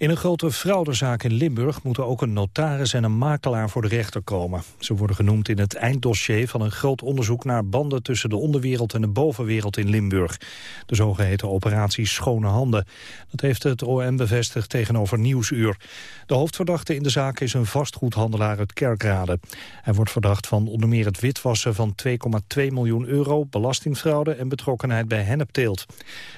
In een grote fraudezaak in Limburg moeten ook een notaris en een makelaar voor de rechter komen. Ze worden genoemd in het einddossier van een groot onderzoek naar banden tussen de onderwereld en de bovenwereld in Limburg. De zogeheten operatie Schone Handen. Dat heeft het OM bevestigd tegenover Nieuwsuur. De hoofdverdachte in de zaak is een vastgoedhandelaar uit Kerkrade. Hij wordt verdacht van onder meer het witwassen van 2,2 miljoen euro, belastingfraude en betrokkenheid bij hennepteelt.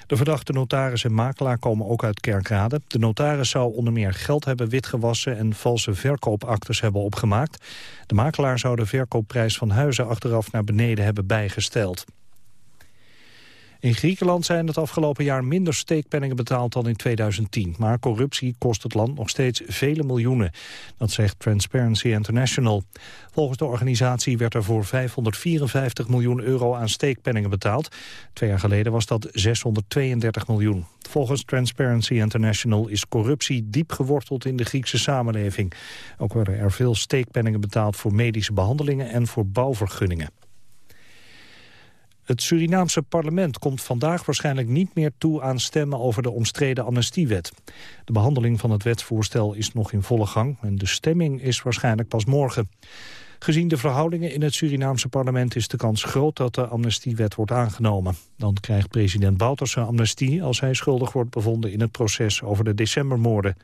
De verdachte notaris en makelaar komen ook uit Kerkrade. De notaris zou onder meer geld hebben witgewassen en valse verkoopactes hebben opgemaakt. De makelaar zou de verkoopprijs van huizen achteraf naar beneden hebben bijgesteld. In Griekenland zijn het afgelopen jaar minder steekpenningen betaald dan in 2010. Maar corruptie kost het land nog steeds vele miljoenen. Dat zegt Transparency International. Volgens de organisatie werd er voor 554 miljoen euro aan steekpenningen betaald. Twee jaar geleden was dat 632 miljoen. Volgens Transparency International is corruptie diep geworteld in de Griekse samenleving. Ook werden er veel steekpenningen betaald voor medische behandelingen en voor bouwvergunningen. Het Surinaamse parlement komt vandaag waarschijnlijk niet meer toe aan stemmen over de omstreden amnestiewet. De behandeling van het wetsvoorstel is nog in volle gang en de stemming is waarschijnlijk pas morgen. Gezien de verhoudingen in het Surinaamse parlement is de kans groot dat de amnestiewet wordt aangenomen. Dan krijgt president Bouterse amnestie als hij schuldig wordt bevonden in het proces over de decembermoorden.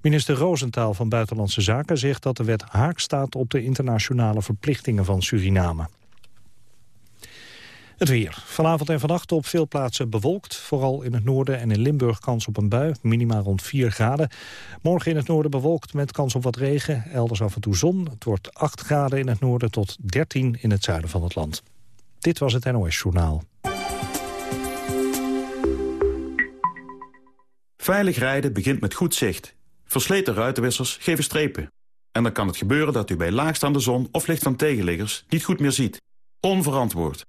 Minister Roosentaal van Buitenlandse Zaken zegt dat de wet haak staat op de internationale verplichtingen van Suriname. Het weer. Vanavond en vannacht op veel plaatsen bewolkt. Vooral in het noorden en in Limburg kans op een bui. Minimaal rond 4 graden. Morgen in het noorden bewolkt met kans op wat regen. Elders af en toe zon. Het wordt 8 graden in het noorden tot 13 in het zuiden van het land. Dit was het NOS Journaal. Veilig rijden begint met goed zicht. Versleten ruitenwissers geven strepen. En dan kan het gebeuren dat u bij laagstaande zon of licht van tegenliggers niet goed meer ziet. Onverantwoord.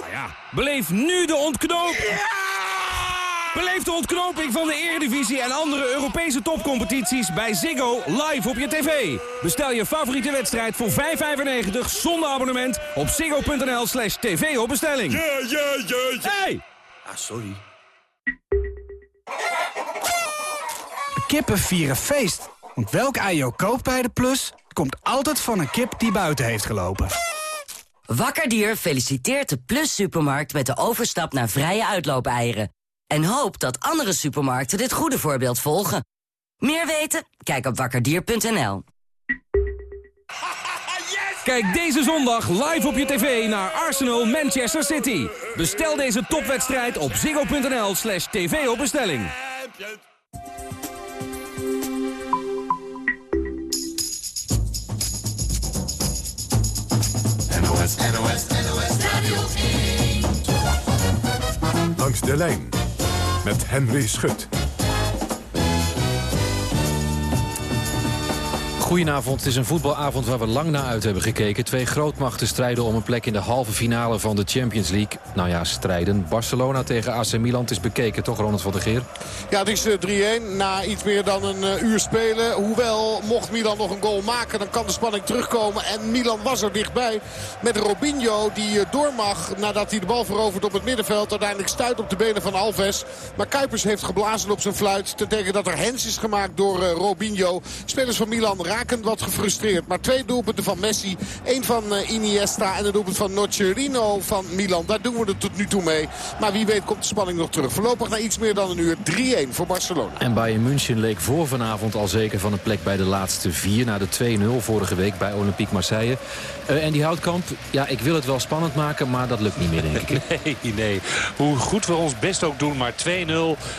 Nou ja, beleef nu de ontknoping. Ja! Beleef de ontknoping van de Eredivisie en andere Europese topcompetities bij Ziggo live op je tv. Bestel je favoriete wedstrijd voor 5,95 zonder abonnement op ziggo.nl slash tv op bestelling. Ja, ja, ja, ja. Hey! Ah, sorry. Kippen vieren feest. Want welk ei je ook koopt bij de Plus... komt altijd van een kip die buiten heeft gelopen. Wakkerdier feliciteert de Plus Supermarkt met de overstap naar vrije uitloopeieren. En hoopt dat andere supermarkten dit goede voorbeeld volgen. Meer weten? Kijk op wakkerdier.nl. Kijk deze zondag live op je tv naar Arsenal Manchester City. Bestel deze topwedstrijd op ziggo.nl slash tv op bestelling. NOS, NOS, NOS Radio 1. Langs de lijn met Henry Schut. Goedenavond, het is een voetbalavond waar we lang naar uit hebben gekeken. Twee grootmachten strijden om een plek in de halve finale van de Champions League. Nou ja, strijden. Barcelona tegen AC Milan is bekeken, toch Ronald van der Geer? Ja, het is eh, 3-1 na iets meer dan een eh, uur spelen. Hoewel, mocht Milan nog een goal maken, dan kan de spanning terugkomen. En Milan was er dichtbij met Robinho die eh, door mag nadat hij de bal verovert op het middenveld. Uiteindelijk stuit op de benen van Alves. Maar Kuipers heeft geblazen op zijn fluit. Te denken dat er hens is gemaakt door Robinho. Spelers van Milan raken wat gefrustreerd. Maar twee doelpunten van Messi. één van Iniesta en een doelpunt van Nocerino van Milan. Daar doen we het tot nu toe mee. Maar wie weet komt de spanning nog terug. Voorlopig na iets meer dan een uur 3-1 voor Barcelona. En Bayern München leek voor vanavond al zeker van een plek bij de laatste vier... na de 2-0 vorige week bij Olympique Marseille. Uh, en die Houtkamp, ja, ik wil het wel spannend maken... maar dat lukt niet meer, denk ik. Nee, nee. Hoe goed we ons best ook doen, maar 2-0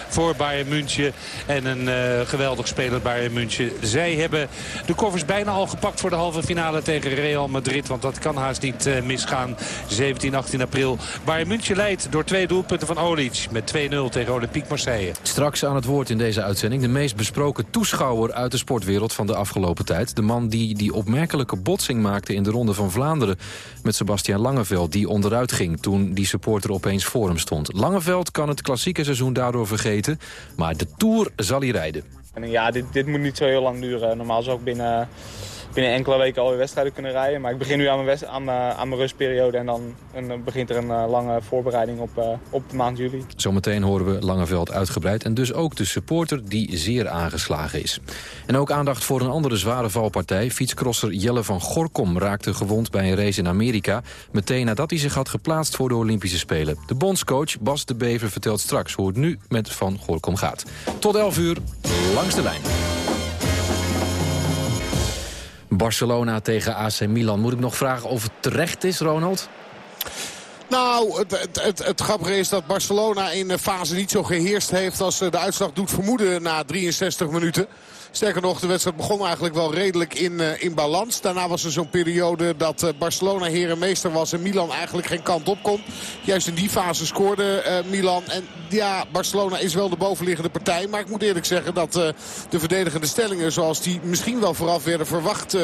voor Bayern München. En een uh, geweldig speler Bayern München. Zij hebben de De koffers bijna al gepakt voor de halve finale tegen Real Madrid. Want dat kan haast niet uh, misgaan. 17, 18 april. Bayern München leidt door twee doelpunten van Olic. Met 2-0 tegen Olympique Marseille. Straks aan het woord in deze uitzending. De meest besproken toeschouwer uit de sportwereld van de afgelopen tijd. De man die die opmerkelijke botsing maakte in de Ronde van Vlaanderen... met Sebastian Langeveld, die onderuit ging toen die supporter opeens voor hem stond. Langeveld kan het klassieke seizoen daardoor vergeten. Maar de Tour zal hij rijden. En ja, dit, dit moet niet zo heel lang duren. Normaal zou ik binnen binnen enkele weken alweer wedstrijden kunnen rijden. Maar ik begin nu aan mijn, mijn, aan mijn rustperiode en dan, en begint er een uh, lange voorbereiding op, uh, op de maand juli. Zometeen horen we Langeveld uitgebreid en dus ook de supporter die zeer aangeslagen is. En ook aandacht voor een andere zware valpartij. Fietscrosser Jelle van Gorkom raakte gewond bij een race in Amerika... meteen nadat hij zich had geplaatst voor de Olympische Spelen. De bondscoach Bas de Bever vertelt straks hoe het nu met Van Gorkom gaat. Tot 11 uur, langs de lijn. Barcelona tegen AC Milan. Moet ik nog vragen of het terecht is, Ronald? Nou, het, het, het, het, grappige is dat Barcelona in de fase niet zo geheerst heeft... als de uitslag doet vermoeden na 63 minuten. Sterker nog, de wedstrijd begon eigenlijk wel redelijk in, uh, in balans. Daarna was er zo'n periode dat uh, Barcelona herenmeester was en Milan eigenlijk geen kant op kon. Juist in die fase scoorde uh, Milan. En ja, Barcelona is wel de bovenliggende partij. Maar ik moet eerlijk zeggen dat de verdedigende stellingen zoals die misschien wel vooraf werden verwacht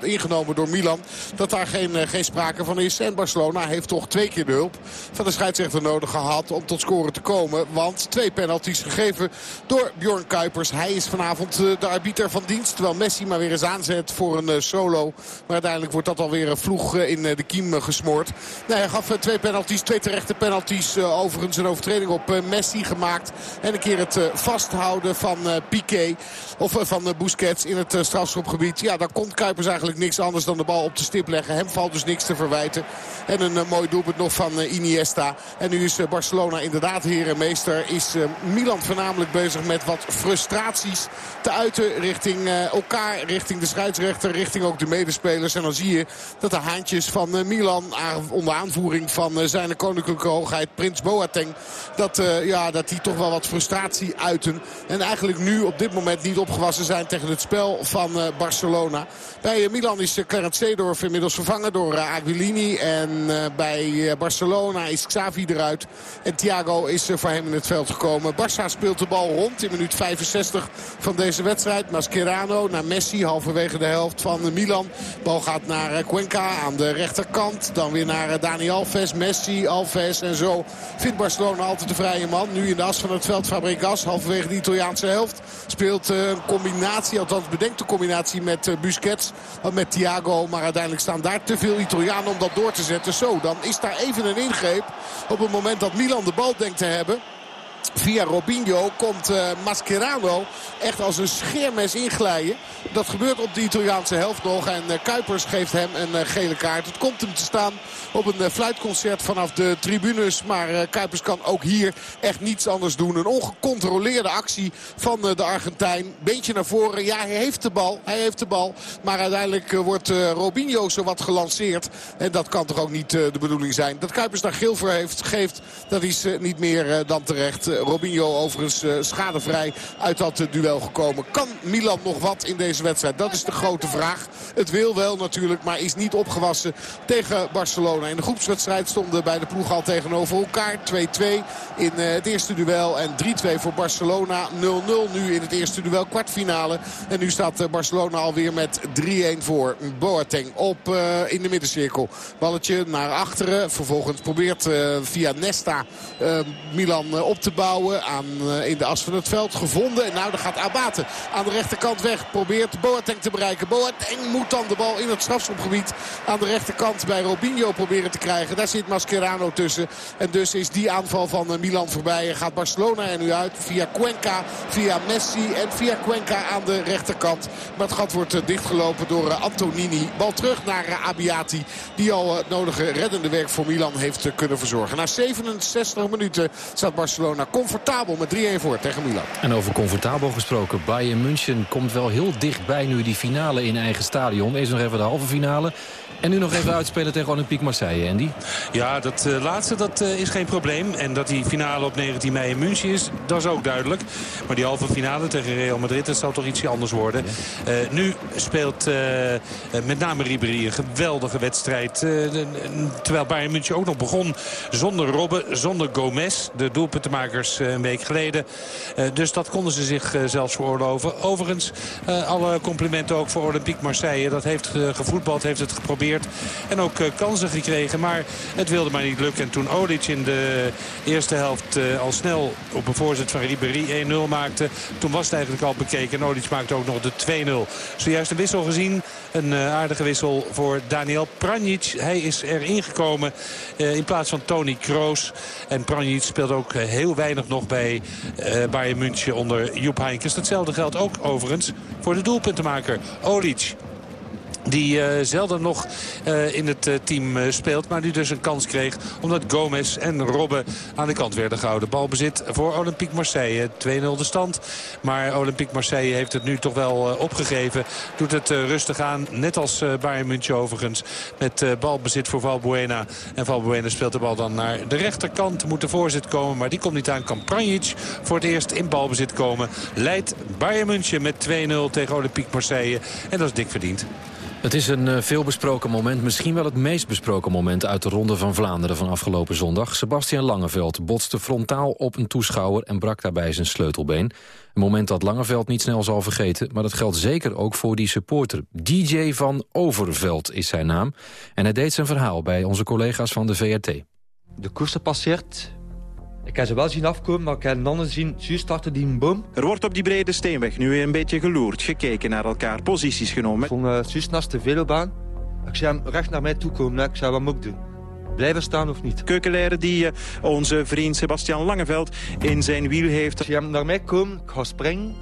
ingenomen door Milan. Dat daar geen, geen sprake van is. En Barcelona heeft toch twee keer de hulp van de scheidsrechter nodig gehad om tot scoren te komen. Want twee penalties gegeven door Bjorn Kuipers. Hij is vanavond de arbiter van dienst. Terwijl Messi maar weer eens aanzet voor een uh, solo. Maar uiteindelijk wordt dat alweer vroeg uh, in uh, de kiem gesmoord. Nee, hij gaf twee penalties, twee terechte penalties. overigens een overtreding op Messi gemaakt. En een keer het vasthouden van Piqué. Of van Busquets in het strafschopgebied. Ja, daar komt Kuipers eigenlijk niks anders dan de bal op de stip leggen. Hem valt dus niks te verwijten. En een mooi doelpunt nog van Iniesta. En nu is Barcelona inderdaad herenmeester. Is Milan voornamelijk bezig met wat frustraties te uiten richting elkaar, richting de scheidsrechter, richting ook de medespelers. En dan zie je dat de haantjes van Milan, onder aanvoering van zijn koninklijke hoogheid Prins Boateng, dat, ja, dat die toch wel wat frustratie uiten. En eigenlijk nu op dit moment niet opgewassen zijn tegen het spel van Barcelona. Bij Milan is Clarence Seedorf inmiddels vervangen door Aguilini. En bij Barcelona is Xavi eruit. En Thiago is voor hem in het veld gekomen. Barça speelt de bal rond in minuut 65 van deze wedstrijd. Mascherano naar Messi, halverwege de helft van Milan. Bal gaat naar eh, Cuenca aan de rechterkant. Dan weer naar eh, Dani Alves, Messi, Alves en zo. Vindt Barcelona altijd de vrije man. Nu in de as van het veld Fabregas, halverwege de Italiaanse helft. Speelt eh, combinatie, althans bedenkt de combinatie met Busquets. Met Thiago, maar uiteindelijk staan daar te veel Italianen om dat door te zetten. Zo, dan is daar even een ingreep op het moment dat Milan de bal denkt te hebben. Via Robinho komt uh, Mascherano echt als een scheermes inglijden. Dat gebeurt op de Italiaanse helft nog. En uh, Kuipers geeft hem een uh, gele kaart. Het komt hem te staan op een fluitconcert vanaf de tribunes. Maar Kuipers kan ook hier echt niets anders doen. Een ongecontroleerde actie van de Argentijn. Beentje naar voren. Ja, hij heeft de bal. Hij heeft de bal. Maar uiteindelijk wordt Robinho zo wat gelanceerd. En dat kan toch ook niet de bedoeling zijn. Dat Kuipers daar geel voor heeft, geeft, dat is niet meer dan terecht. Robinho overigens uh, schadevrij uit dat uh, duel gekomen. Kan Milan nog wat in deze wedstrijd? Dat is de grote vraag. Het wil wel natuurlijk, maar is niet opgewassen tegen Barcelona. In de groepswedstrijd stonden bij de ploeg al tegenover elkaar. 2-2 in het eerste duel en 3-2 voor Barcelona. 0-0 nu in het eerste duel kwartfinale. En nu staat Barcelona alweer met 3-1 voor Boateng op in de middencirkel. Balletje naar achteren. Vervolgens probeert via Nesta Milan op te bouwen. Aan, uh, in de as van het veld gevonden. En nou, dan gaat Abate aan de rechterkant weg. Probeert Boateng te bereiken. Boateng moet dan de bal in het strafschopgebied aan de rechterkant bij Robinho proberen te krijgen. Daar zit Mascherano tussen. En dus is die aanval van uh, Milan voorbij. En gaat Barcelona er nu uit via Cuenca, via Messi en via Cuenca aan de rechterkant. Maar het gat wordt uh, dichtgelopen door Antonini. Bal terug naar Abiati. Die al het nodige reddende werk voor Milan heeft kunnen verzorgen. Na 67 minuten staat Barcelona comfortabel met 3-1 voor tegen Milan. En over comfortabel gesproken, Bayern München komt wel heel dichtbij nu die finale in eigen stadion. Eerst nog even de halve finale. En nu nog even uitspelen tegen Olympique Marseille, Andy. Ja, dat uh, laatste dat, uh, is geen probleem. En dat die finale op 19 mei in München is, dat is ook duidelijk. Maar die halve finale tegen Real Madrid, dat zal toch ietsje anders worden. Ja. Uh, nu speelt met name Ribéry een geweldige wedstrijd. terwijl Bayern München ook nog begon zonder Robben, zonder Gomez. De doelpuntenmakers een week geleden. dus dat konden ze zich zelfs veroorloven. Overigens, alle complimenten ook voor Olympique Marseille. Dat heeft gevoetbald, heeft het geprobeerd. En ook kansen gekregen. Maar het wilde maar niet lukken. En toen Olic in de eerste helft al snel op een voorzet van Ribéry 1-0 maakte. Toen was het eigenlijk al bekeken. En Olic maakte ook nog de 2-0. Zojuist een wissel gezien. Een aardige wissel voor Daniel Pranjic. Hij is erin gekomen in plaats van Tony Kroos. En Pranjic speelt ook heel weinig nog bij Bayern München onder Joep Heynckes. Datzelfde geldt ook overigens voor de doelpuntenmaker Olic. Die uh, zelden nog uh, in het uh, team speelt. Maar nu dus een kans kreeg. Omdat Gomez en Robben aan de kant werden gehouden. Balbezit voor Olympique Marseille. 2-0 de stand. Maar Olympique Marseille heeft het nu toch wel opgegeven. Doet het rustig aan. Net als Bayern München overigens. Met balbezit voor Valbuena. En Valbuena speelt de bal dan naar de rechterkant. Moet de voorzet komen. Maar die komt niet aan. Kan Pranjic voor het eerst in balbezit komen. Leidt Bayern München met 2-0 tegen Olympique Marseille. En dat is dik verdiend. Het is een uh, veelbesproken moment, misschien wel het meest besproken moment... uit de Ronde van Vlaanderen van afgelopen zondag. Sebastian Langeveld botste frontaal op een toeschouwer... en brak daarbij zijn sleutelbeen. Een moment dat Langeveld niet snel zal vergeten... maar dat geldt zeker ook voor die supporter. DJ van Overveld is zijn naam. En hij deed zijn verhaal bij onze collega's van de VRT. De koers passeert ik heb ze wel zien afkomen, maar ik heb een ander zien juist achter die boom. Er wordt op die brede steenweg nu weer een beetje geloerd, gekeken naar elkaar, posities genomen. Ik stond uh, juist naast de velobaan. Ik zie hem recht naar mij toe komen. Ik zei, wat moet ik doen? Blijven staan of niet? Keukenleider die uh, onze vriend Sebastian Langeveld in zijn wiel heeft. Ik zie hem naar mij komen, ik ga springen.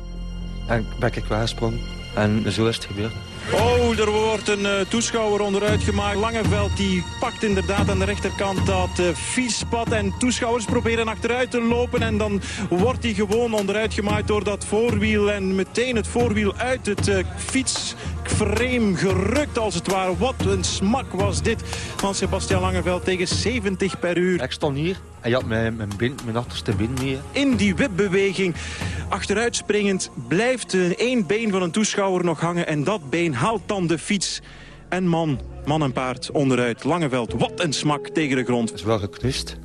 En ben ik weggesprongen. En zo is het gebeurd. Oh, er wordt een uh, toeschouwer onderuit gemaakt. Langeveld die pakt inderdaad aan de rechterkant dat uh, fietspad. En toeschouwers proberen achteruit te lopen. En dan wordt hij gewoon onderuit gemaakt door dat voorwiel. En meteen het voorwiel uit het uh, fietsframe gerukt als het ware. Wat een smak was dit van Sebastian Langeveld tegen 70 per uur. Ik stond hier en je had mijn, mijn, bind, mijn achterste bind mee. In die wipbeweging, achteruitspringend, blijft één been van een toeschouwer nog hangen. En dat been haalt dan de fiets. En man, man en paard onderuit. Langeveld, wat een smak tegen de grond. Het is wel geknust.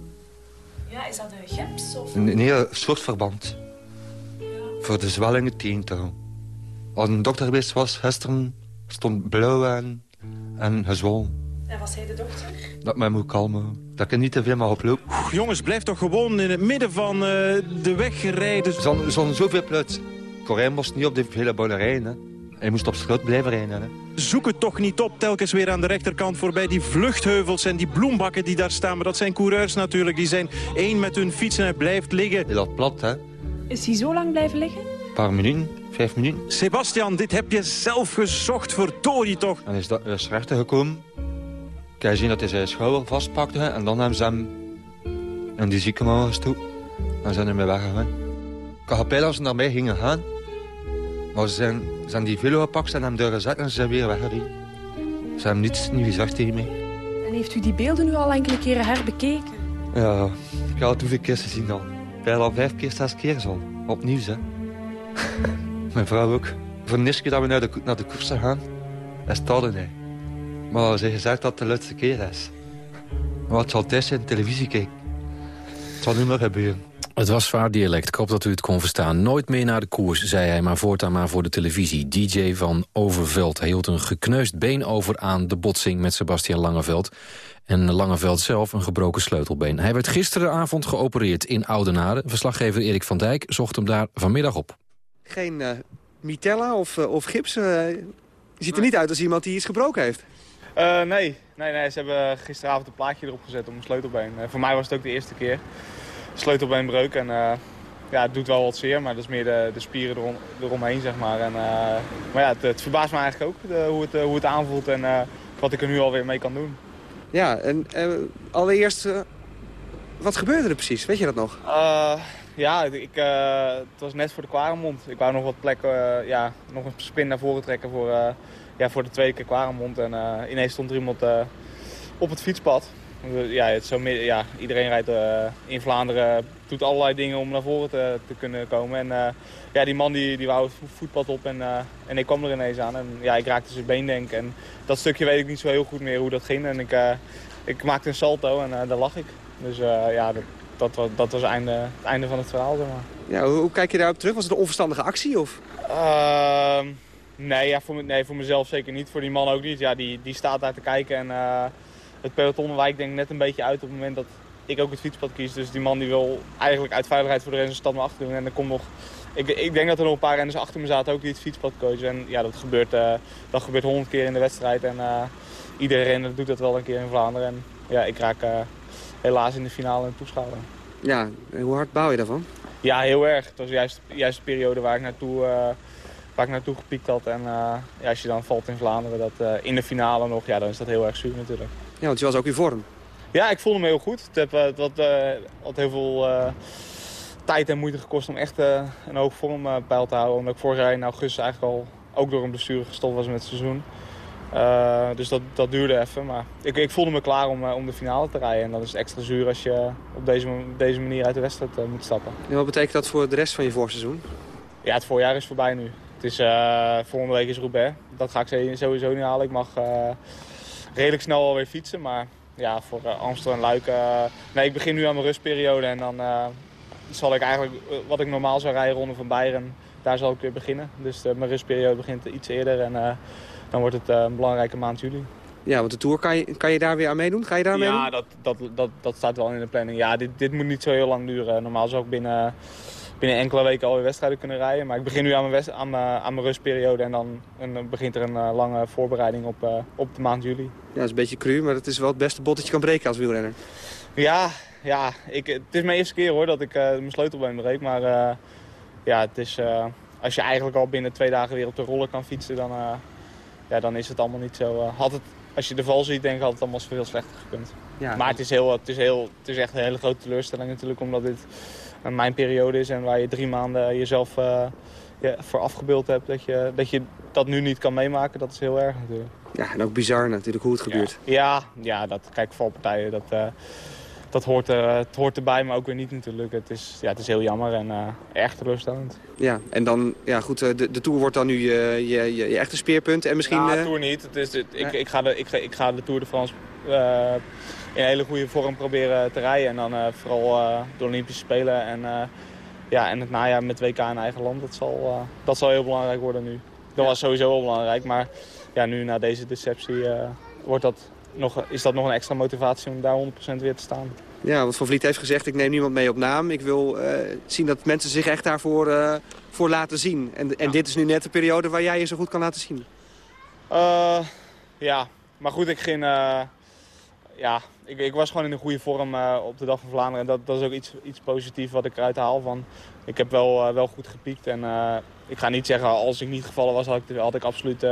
Ja, is dat een gips? Of... Nee, een soort verband. Ja. Voor de zwellingen gaan. Als een dokter geweest was gisteren, stond blauw en, en gezwollen. En was hij de dokter? Dat mij moet kalmen. Dat ik niet te veel mag oplopen. Jongens, blijf toch gewoon in het midden van uh, de weg rijden. Er zijn zoveel plaats. Corijn moest niet op de vele boerderijen. Hè. Hij moest op schut blijven rijden. Hè. Zoek het toch niet op, telkens weer aan de rechterkant voorbij. Die vluchtheuvels en die bloembakken die daar staan. Maar dat zijn coureurs natuurlijk. Die zijn één met hun fiets en hij blijft liggen. Hij lag plat, hè. Is hij zo lang blijven liggen? Een paar minuten, vijf minuten. Sebastian, dit heb je zelf gezocht, verdorie toch. En is, dat, is rechter gekomen. Ik heb gezien dat hij zijn schouder vastpakte. En dan hebben ze hem in die ziekenhuis toe. En zijn ermee weggegaan. Ik had als ze naar mij gingen gaan. Maar ze zijn, zijn die velo gepakt en hem deur gezet en ze zijn weer weggereden. Ze hebben niets niet gezegd tegen mij. En heeft u die beelden nu al enkele keren herbekeken? Ja, ik heb het hoeveel keer gezien al. Bijna al vijf keer, zes keer zo. Opnieuw, hè. Mijn vrouw ook. Voor de eerste keer dat we naar de, naar de koers gaan, is staat hij. Maar ze heeft gezegd dat het de laatste keer is. Maar het zal tijd zijn televisie kijken. Het zal nu maar gebeuren. Het was zwaar dialect. Ik hoop dat u het kon verstaan. Nooit meer naar de koers, zei hij, maar voortaan maar voor de televisie. DJ van Overveld. Hij hield een gekneusd been over aan de botsing met Sebastian Langeveld. En Langeveld zelf een gebroken sleutelbeen. Hij werd gisteravond geopereerd in Oudenaren. Verslaggever Erik van Dijk zocht hem daar vanmiddag op. Geen uh, mitella of, uh, of gips. Uh, je ziet er niet uit als iemand die iets gebroken heeft. Uh, nee. nee, nee, ze hebben gisteravond een plaatje erop gezet om een sleutelbeen. Uh, voor mij was het ook de eerste keer. Sleutelbeenbreuk en uh, ja, het doet wel wat zeer, maar dat is meer de, de spieren erom, eromheen, zeg maar. En, maar ja, het, het, verbaast me eigenlijk ook de, hoe, het, hoe het aanvoelt en wat ik er nu alweer mee kan doen. Ja, en allereerst, wat gebeurde er precies? Weet je dat nog? ja, ik, eh, het was net voor de Kwaremond. Ik wou nog wat plekken, eh, ja, nog een spin naar voren trekken voor, eh, ja, voor de tweede keer Kwaremond. En eh, ineens stond er iemand eh, op het fietspad. Ja, het zo midden, ja, iedereen rijdt eh, in Vlaanderen, doet allerlei dingen om naar voren te, te kunnen komen. En eh, ja, die man die, die wou het vo- voetpad op en, eh, en ik kwam er ineens aan. En ja, ik raakte zijn been denk. En dat stukje weet ik niet zo heel goed meer hoe dat ging. En ik, ik maakte een salto en daar lag ik. Dus ja, dat, dat was, dat was het einde, het einde van het verhaal, zeg maar. Ja, hoe, hoe kijk je daarop terug? Was het een onverstandige actie? Of? Ehm, nee, ja, voor, nee, voor mezelf zeker niet. Voor die man ook niet. Ja, die, die staat daar te kijken en het peloton wijkt denk ik net een beetje uit op het moment dat ik ook het fietspad kies. Dus die man die wil eigenlijk uit veiligheid voor de renners een stap naar achter doen. En er komt nog, ik, ik denk dat er nog een paar renners achter me zaten ook die het fietspad kozen. En ja, dat gebeurt, eh, dat gebeurt honderd keer in de wedstrijd. En eh, iedere renner doet dat wel een keer in Vlaanderen. En ja, ik raak eh, helaas in de finale een toeschouwer. Ja, hoe hard bouw je daarvan? Ja, heel erg. Het was juist, juist de periode waar ik naartoe, waar ik naartoe gepiekt had. En ja, als je dan valt in Vlaanderen, dat, in de finale nog, ja, dan is dat heel erg zuur natuurlijk. Ja, want je was ook in vorm. Ja, ik voelde me heel goed. Het, heb, eh, het had, eh, had heel veel eh, tijd en moeite gekost om echt een hoge vorm peil te houden. Omdat ik vorig jaar in augustus eigenlijk al ook door een blessure gestopt was met het seizoen. Dus dat, dat duurde even. Maar ik, ik voelde me klaar om, om de finale te rijden. En dat is extra zuur als je op deze, deze manier uit de wedstrijd moet stappen. En wat betekent dat voor de rest van je voorseizoen? Ja, het voorjaar is voorbij nu. Het is, volgende week is Roubaix. Dat ga ik sowieso niet halen. Ik mag redelijk snel alweer fietsen. Maar ja, voor eh, Amsterdam en Luik... eh, nee, ik begin nu aan mijn rustperiode. En dan eh, zal ik eigenlijk wat ik normaal zou rijden, Ronde van Beieren... daar zal ik weer beginnen. Dus mijn rustperiode begint iets eerder. En dan wordt het een belangrijke maand juli. Ja, want de Tour, kan je, kan je daar weer aan meedoen? Ga je daar Ja, meedoen? dat, dat, dat, dat staat wel in de planning. Ja, dit, dit moet niet zo heel lang duren. Normaal zou ik binnen, binnen enkele weken alweer wedstrijden kunnen rijden. Maar ik begin nu aan mijn, west, aan mijn, aan mijn rustperiode. En dan, en dan begint er een eh, lange voorbereiding op, eh, op de maand juli. Ja, dat is een beetje cru, maar het is wel het beste bot dat je kan breken als wielrenner. Ja, ja ik, het is mijn eerste keer hoor dat ik eh, mijn sleutelbeen breek. Maar ja, het is, als je eigenlijk al binnen twee dagen weer op de roller kan fietsen, dan, ja, dan is het allemaal niet zo... had het, als je de val ziet, denk ik had het allemaal veel slechter gekund. Ja, maar het is, heel, het, is heel, het is echt een hele grote teleurstelling natuurlijk, omdat dit mijn periode is en waar je drie maanden jezelf eh, ja, voor afgebeeld hebt. Dat je, dat je dat nu niet kan meemaken, dat is heel erg natuurlijk. Ja, en ook bizar natuurlijk hoe het gebeurt. Ja, ja dat, kijk, valpartijen, dat, eh, dat hoort, er, het hoort erbij, maar ook weer niet natuurlijk. Het is, ja, het is heel jammer en eh, erg teleurstellend. Ja, en dan, ja goed, eh, de, de Tour wordt dan nu je, je, je, je echte speerpunt. En misschien... Nou, eh, Tour niet. Het is, het- ik, ik, ga de, ik, ga, ik ga de Tour de France eh, in hele goede vorm proberen te rijden. En dan eh, vooral eh, de Olympische Spelen en, eh, ja, en het najaar met WK in eigen land. Dat zal, dat zal heel belangrijk worden nu. Dat was sowieso wel belangrijk, maar ja, nu na deze deceptie wordt dat nog, is dat nog een extra motivatie om daar 100% weer te staan. Ja, want Van Vliet heeft gezegd, ik neem niemand mee op naam. Ik wil zien dat mensen zich echt daarvoor voor laten zien. En, en dit is nu net de periode waar jij je zo goed kan laten zien. Ja, maar goed, ik ging... ja, ik, ik was gewoon in een goede vorm eh, op de Dag van Vlaanderen. En dat, dat is ook iets, iets positiefs wat ik eruit haal. Van, ik heb wel, eh, wel goed gepiekt. En eh, ik ga niet zeggen, als ik niet gevallen was, had ik, had ik absoluut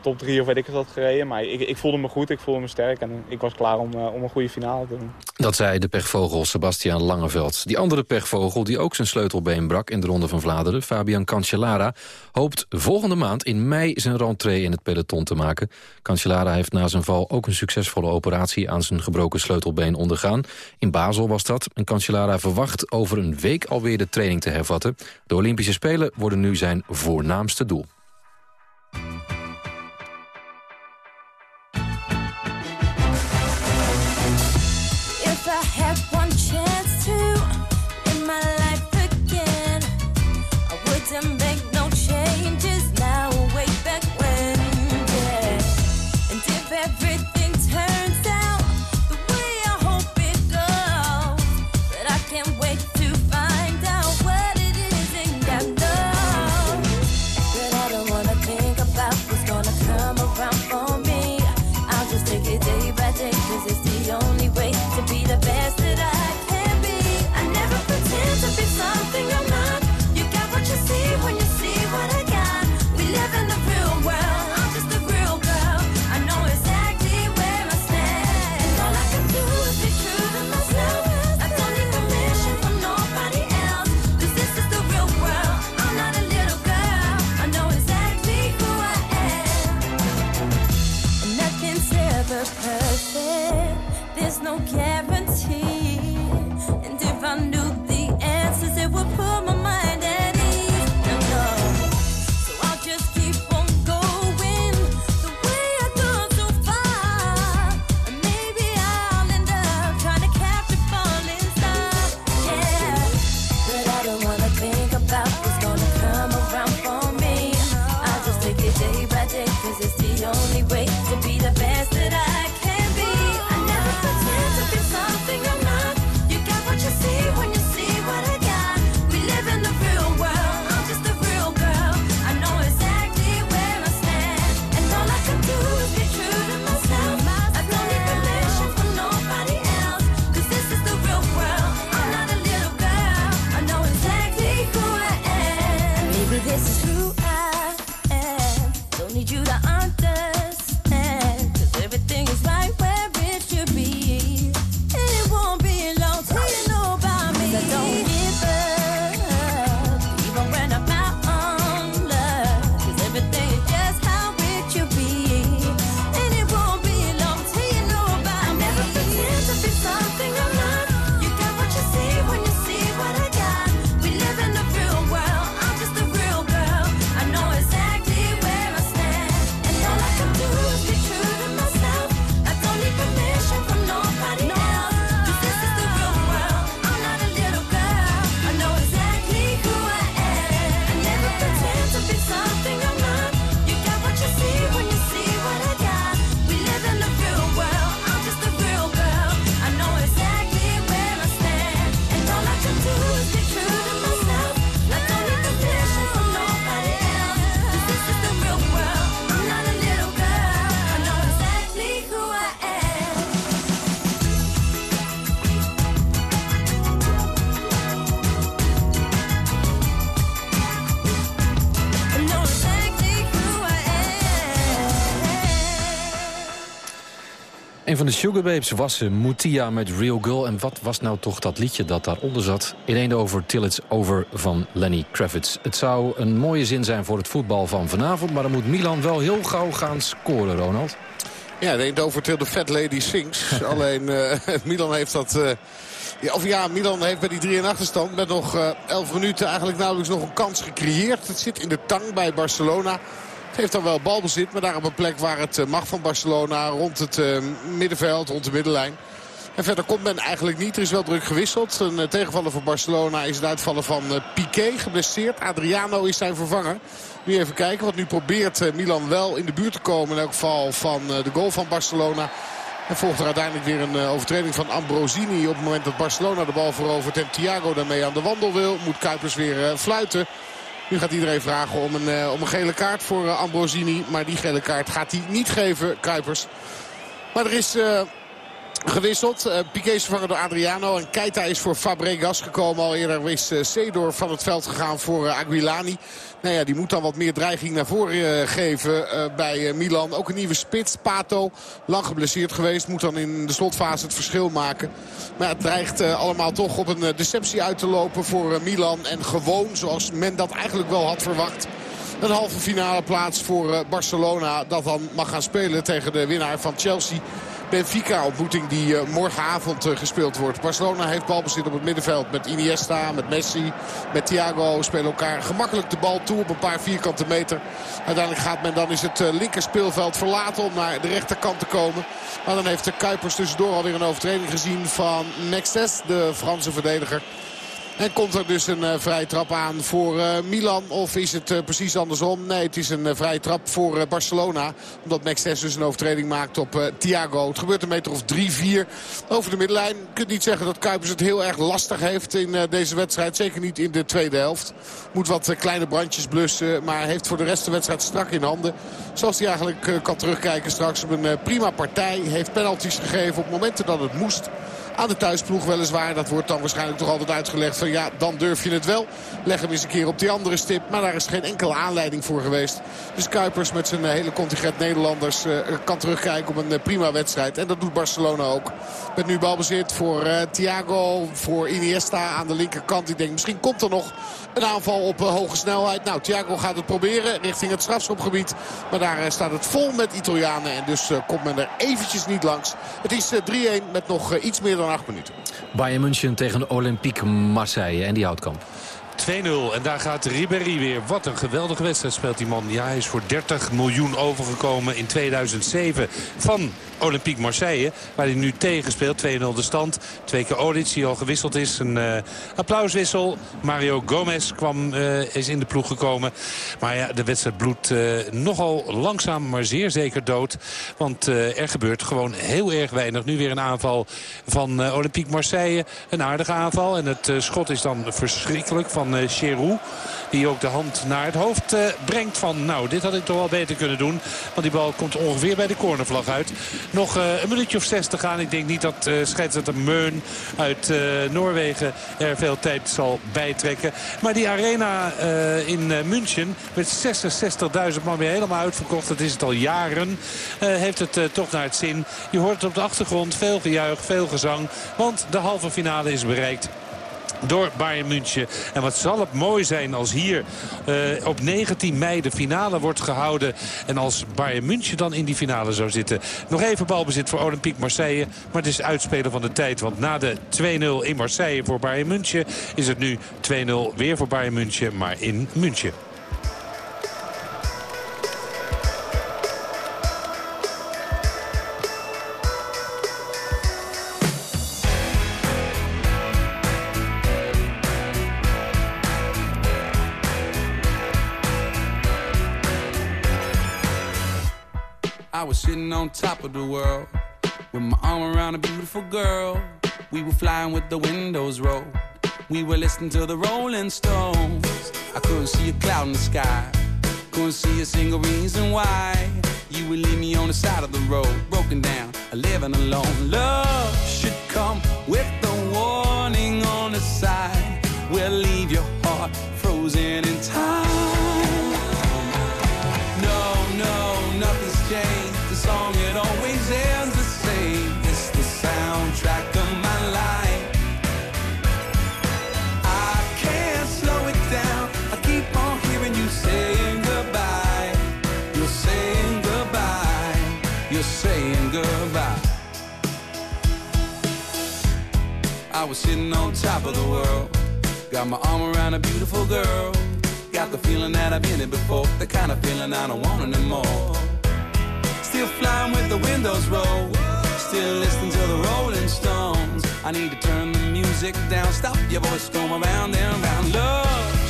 top 3 of weet ik wat gereden. Maar ik, ik voelde me goed, ik voelde me sterk. En ik was klaar om, eh, om een goede finale te doen. Dat zei de pechvogel Sebastian Langeveld. Die andere pechvogel, die ook zijn sleutelbeen brak in de Ronde van Vlaanderen... Fabian Cancellara, hoopt volgende maand in mei zijn rentree in het peloton te maken. Cancellara heeft na zijn val ook een succesvolle operatie... aan zijn gebroken sleutelbeen ondergaan. In Basel was dat. En Cancellara verwacht over een week alweer de training te hervatten. De Olympische Spelen worden nu zijn voornaamste doel. Een van de Sugar Babes was eh, Mutia met Real Girl. En wat was nou toch dat liedje dat daaronder zat? In één over Till It's Over van Lenny Kravitz. Het zou een mooie zin zijn voor het voetbal van vanavond... maar dan moet Milan wel heel gauw gaan scoren, Ronald. Ja, de over till the fat lady sings. Alleen eh, Milan heeft dat... eh, ja, of ja, Milan heeft bij die 3 in achterstand met nog eh 11 minuten eigenlijk nauwelijks nog een kans gecreëerd. Het zit in de tang bij Barcelona. Het heeft dan wel balbezit, maar daar op een plek waar het eh, mag van Barcelona. Rond het eh, middenveld, rond de middenlijn. En verder komt men eigenlijk niet. Er is wel druk gewisseld. Een eh, tegenvaller voor Barcelona is het uitvallen van Piqué, geblesseerd. Adriano is zijn vervanger. Nu even kijken, want nu probeert Milan wel in de buurt te komen. In elk geval van de goal van Barcelona. En volgt er uiteindelijk weer een overtreding van Ambrosini. Op het moment dat Barcelona de bal verovert en Thiago daarmee aan de wandel wil. Moet Kuipers weer fluiten. Nu gaat iedereen vragen om een, eh, om een gele kaart voor eh, Ambrosini. Maar die gele kaart gaat hij niet geven, Kuipers. Maar er is... eh, Gewisseld. Uh, Piqué is vervangen door Adriano. En Keita is voor Fabregas gekomen. Al eerder is uh, Seedorf van het veld gegaan voor uh, Aguilani. Nou ja, die moet dan wat meer dreiging naar voren geven bij Milan. Ook een nieuwe spits, Pato. Lang geblesseerd geweest. Moet dan in de slotfase het verschil maken. Maar het dreigt allemaal toch op een deceptie uit te lopen voor Milan. En gewoon, zoals men dat eigenlijk wel had verwacht... Een halve finale plaats voor Barcelona. Dat dan mag gaan spelen tegen de winnaar van Chelsea. Benfica-ontmoeting die uh, morgenavond uh, gespeeld wordt. Barcelona heeft balbezit op het middenveld met Iniesta, met Messi, met Thiago. Spelen elkaar gemakkelijk de bal toe op een paar vierkante meter. Uiteindelijk gaat men dan is het uh, linker speelveld verlaten om naar de rechterkant te komen. Maar dan heeft de Kuipers tussendoor alweer een overtreding gezien van Nextes, de Franse verdediger. En komt er dus een uh, vrije trap aan voor uh, Milan? Of is het uh, precies andersom? Nee, het is een vrije trap voor Barcelona. Omdat Max Tess dus een overtreding maakt op Thiago. Het gebeurt een meter of 3-4 over de middenlijn. Je kunt niet zeggen dat Kuipers het heel erg lastig heeft in deze wedstrijd. Zeker niet in de tweede helft. Moet wat kleine brandjes blussen. Maar heeft voor de rest de wedstrijd strak in handen. Zoals hij eigenlijk kan terugkijken straks op een prima partij. Heeft penalties gegeven op momenten dat het moest aan de thuisploeg weliswaar. Dat wordt dan waarschijnlijk toch altijd uitgelegd ja, dan durf je het wel. Leg hem eens een keer op die andere stip. Maar daar is geen enkele aanleiding voor geweest. Dus Kuipers met zijn hele contingent Nederlanders uh, kan terugkijken op een uh, prima wedstrijd. En dat doet Barcelona ook. Met nu balbezit voor Thiago, voor Iniesta aan de linkerkant. Ik denk misschien komt er nog een aanval op hoge snelheid. Nou, Thiago gaat het proberen richting het strafschopgebied. Maar daar staat het vol met Italianen. En dus komt men er eventjes niet langs. Het is 3-1 met nog iets meer dan 8 minuten. Bayern München tegen Olympique Marseille en die houtkamp. 2-0. En daar gaat Ribéry weer. Wat een geweldige wedstrijd speelt die man. Ja, hij is voor 30 miljoen overgekomen in 2007 van Olympique Marseille. Waar hij nu tegen speelt. 2-0 de stand. Twee keer Olic die al gewisseld is. Een uh, applauswissel. Mario Gomez kwam, uh, is in de ploeg gekomen. Maar ja, de wedstrijd bloedt uh, nogal langzaam maar zeer zeker dood. Want er gebeurt gewoon heel erg weinig. Nu weer een aanval van Olympique Marseille. Een aardige aanval. En het schot is dan verschrikkelijk van Cherou. Die ook de hand naar het hoofd uh, brengt van... nou, dit had ik toch wel beter kunnen doen. Want die bal komt ongeveer bij de cornervlag uit. Nog uh, een minuutje of zes te gaan. Ik denk niet dat uh, scheidsrechter Meun uit Noorwegen er veel tijd zal bijtrekken. Maar die arena in München met 66.000 man weer helemaal uitverkocht. Dat is het al jaren. heeft het toch naar het zin. Je hoort het op de achtergrond. Veel gejuich, veel gezang. Want de halve finale is bereikt door Bayern München. En wat zal het mooi zijn als hier uh, op 19 mei de finale wordt gehouden. En als Bayern München dan in die finale zou zitten. Nog even balbezit voor Olympique Marseille. Maar het is uitspelen van de tijd. Want na de 2-0 in Marseille voor Bayern München... is het nu 2-0 weer voor Bayern München, maar in München. I was sitting on top of the world with my arm around a beautiful girl. We were flying with the windows rolled. We were listening to the Rolling Stones. I couldn't see a cloud in the sky. Couldn't see a single reason why you would leave me on the side of the road, broken down, living alone. Love should come with I was sitting on top of the world. Got my arm around a beautiful girl. Got the feeling that I've been it before. The kind of feeling I don't want anymore. Still flying with the windows rolled. Still listening to the Rolling Stones. I need to turn the music down. Stop your voice going round and round. Love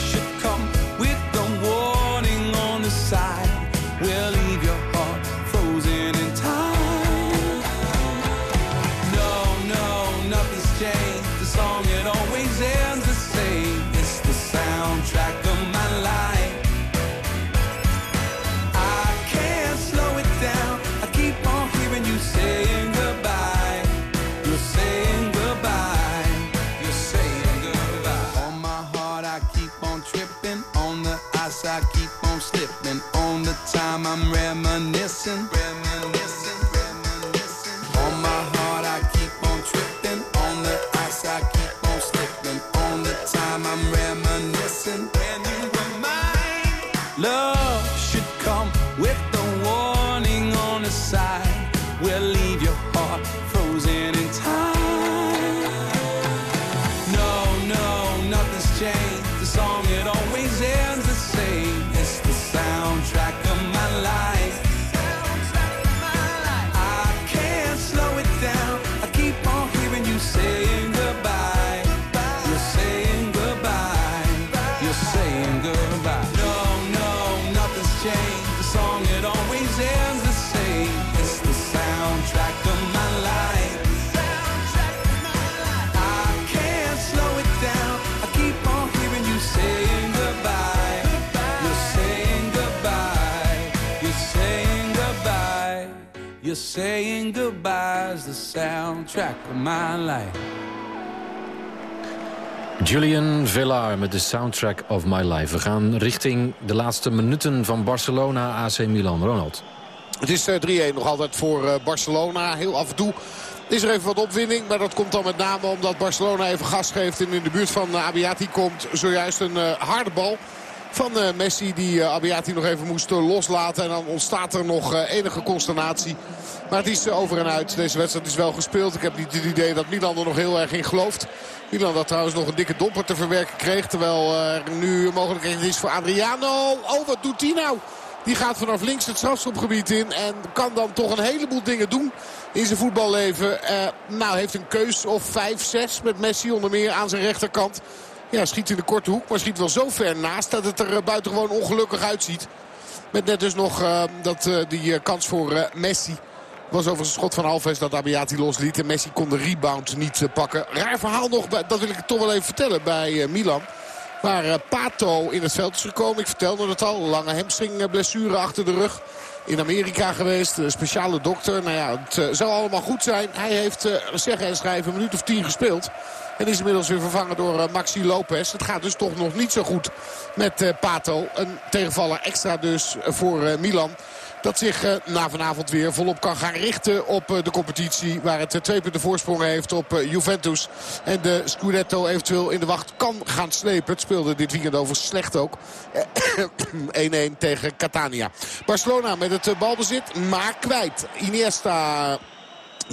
I'm reminiscing. Saying goodbye is the soundtrack of my life. Julian Villar met de soundtrack of my life. We gaan richting de laatste minuten van Barcelona AC Milan. Ronald. Het is eh, 3-1 nog altijd voor eh, Barcelona. Heel af en toe is er even wat opwinding. Maar dat komt dan met name omdat Barcelona even gas geeft. En in de buurt van eh, Abiati komt zojuist een harde bal. Van eh, Messi. Die uh, Abiati nog even moest uh, loslaten. En dan ontstaat er nog enige consternatie. Maar het is over en uit. Deze wedstrijd is wel gespeeld. Ik heb niet het idee dat Milan er nog heel erg in gelooft. Milan dat trouwens nog een dikke domper te verwerken kreeg. Terwijl er nu mogelijkheid is voor Adriano. Oh, wat doet hij nou? Die gaat vanaf links het strafschopgebied in. En kan dan toch een heleboel dingen doen in zijn voetballeven. Nou, heeft een keus of 5, 6 met Messi onder meer aan zijn rechterkant. Ja, schiet in de korte hoek, maar schiet wel zo ver naast dat het er buitengewoon ongelukkig uitziet. Met net dus nog uh, dat, uh, die kans voor Messi. Was over een schot van Alves dat Abiati losliet. En Messi kon de rebound niet pakken. Raar verhaal nog, dat wil ik toch wel even vertellen bij Milan. Waar uh, Pato in het veld is gekomen. Ik vertelde het al. Lange hamstringblessure achter de rug. In Amerika geweest. Speciale dokter. Nou ja, het uh, zou allemaal goed zijn. Hij heeft, uh, zeggen en schrijven, een minuut of tien gespeeld. En is inmiddels weer vervangen door Maxi Lopez. Het gaat dus toch nog niet zo goed met Pato. Een tegenvaller extra dus voor Milan. Dat zich na vanavond weer volop kan gaan richten op de competitie. Waar het twee punten voorsprong heeft op Juventus. En de Scudetto eventueel in de wacht kan gaan slepen. Het speelde dit weekend over slecht ook. 1-1 tegen Catania. Barcelona met het balbezit, maar kwijt. Iniesta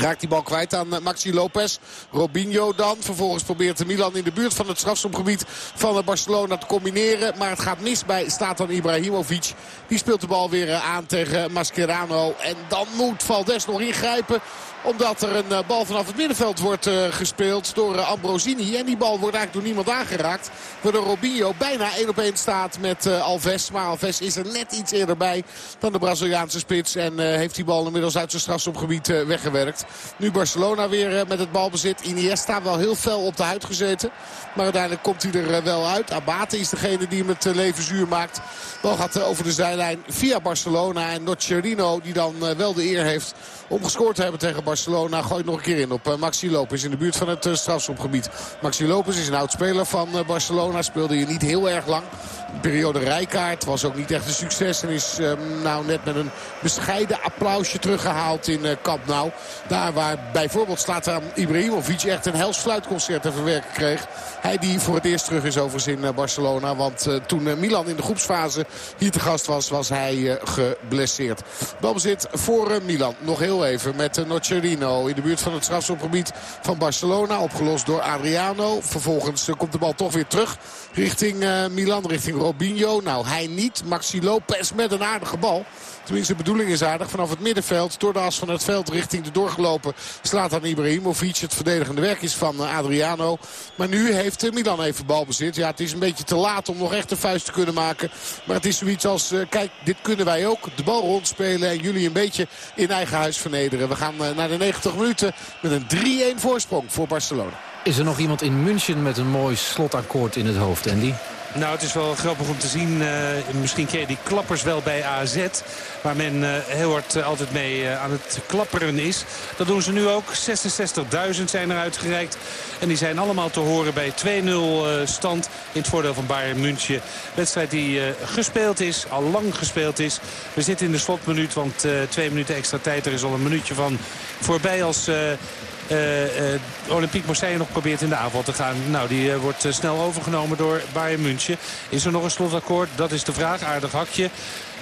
Raakt die bal kwijt aan Maxi Lopez. Robinho dan. Vervolgens probeert de Milan in de buurt van het strafschopgebied van Barcelona te combineren. Maar het gaat mis bij Statan Ibrahimovic. Die speelt de bal weer aan tegen Mascherano. En dan moet Valdes nog ingrijpen omdat er een bal vanaf het middenveld wordt uh, gespeeld door uh, Ambrosini. En die bal wordt eigenlijk door niemand aangeraakt. Waardoor Robinho bijna 1 op 1 staat met Alves. Maar Alves is er net iets eerder bij dan de Braziliaanse spits. En heeft die bal inmiddels uit zijn strafschopgebied weggewerkt. Nu Barcelona weer met het balbezit. Iniesta wel heel fel op de huid gezeten. Maar uiteindelijk komt hij er wel uit. Abate is degene die hem het leven zuur maakt. Bal gaat over de zijlijn via Barcelona. En Nocerino die dan wel de eer heeft om gescoord te hebben tegen Barcelona. Gooit nog een keer in op uh, Maxi Lopez in de buurt van het uh, strafschopgebied. Maxi Lopez is een oud-speler van uh, Barcelona. Speelde hier niet heel erg lang. Periode rijkaart was ook niet echt een succes. En is nou net met een bescheiden applausje teruggehaald in Camp Nou. Daar waar bijvoorbeeld Slatan Ibrahimovic echt een hels fluitconcert te verwerken kreeg. Hij die voor het eerst terug is overigens in Barcelona. Want toen Milan in de groepsfase hier te gast was, was hij geblesseerd. Balbezit voor Milan. Nog heel even met Nocerino in de buurt van het strafschopgebied van Barcelona. Opgelost door Adriano. Vervolgens komt de bal toch weer terug richting uh, Milan, richting Robinho. Nou, hij niet. Maxi Lopez met een aardige bal. Tenminste, de bedoeling is aardig. Vanaf het middenveld, door de as van het veld richting de doorgelopen... slaat aan Ibrahimovic. Het verdedigende werk is van uh, Adriano. Maar nu heeft uh, Milan even balbezit. Ja, het is een beetje te laat om nog echt een vuist te kunnen maken. Maar het is zoiets als, uh, kijk, dit kunnen wij ook. De bal rondspelen en jullie een beetje in eigen huis vernederen. We gaan naar de 90 minuten met een 3-1 voorsprong voor Barcelona. Is er nog iemand in München met een mooi slotakkoord in het hoofd, Andy? Nou, het is wel grappig om te zien. Uh, misschien ken je die klappers wel bij AZ. Waar men uh, heel hard uh, altijd mee aan het klapperen is. Dat doen ze nu ook. 66.000 zijn er uitgereikt. En die zijn allemaal te horen bij 2-0 stand in het voordeel van Bayern München. Wedstrijd die gespeeld is, al lang gespeeld is. We zitten in de slotminuut, want twee minuten extra tijd. Er is al een minuutje van voorbij als... Uh, uh, Olympique Marseille nog probeert in de aanval te gaan. Nou, die uh, wordt snel overgenomen door Bayern München. Is er nog een slotakkoord? Dat is de vraag. Aardig hakje.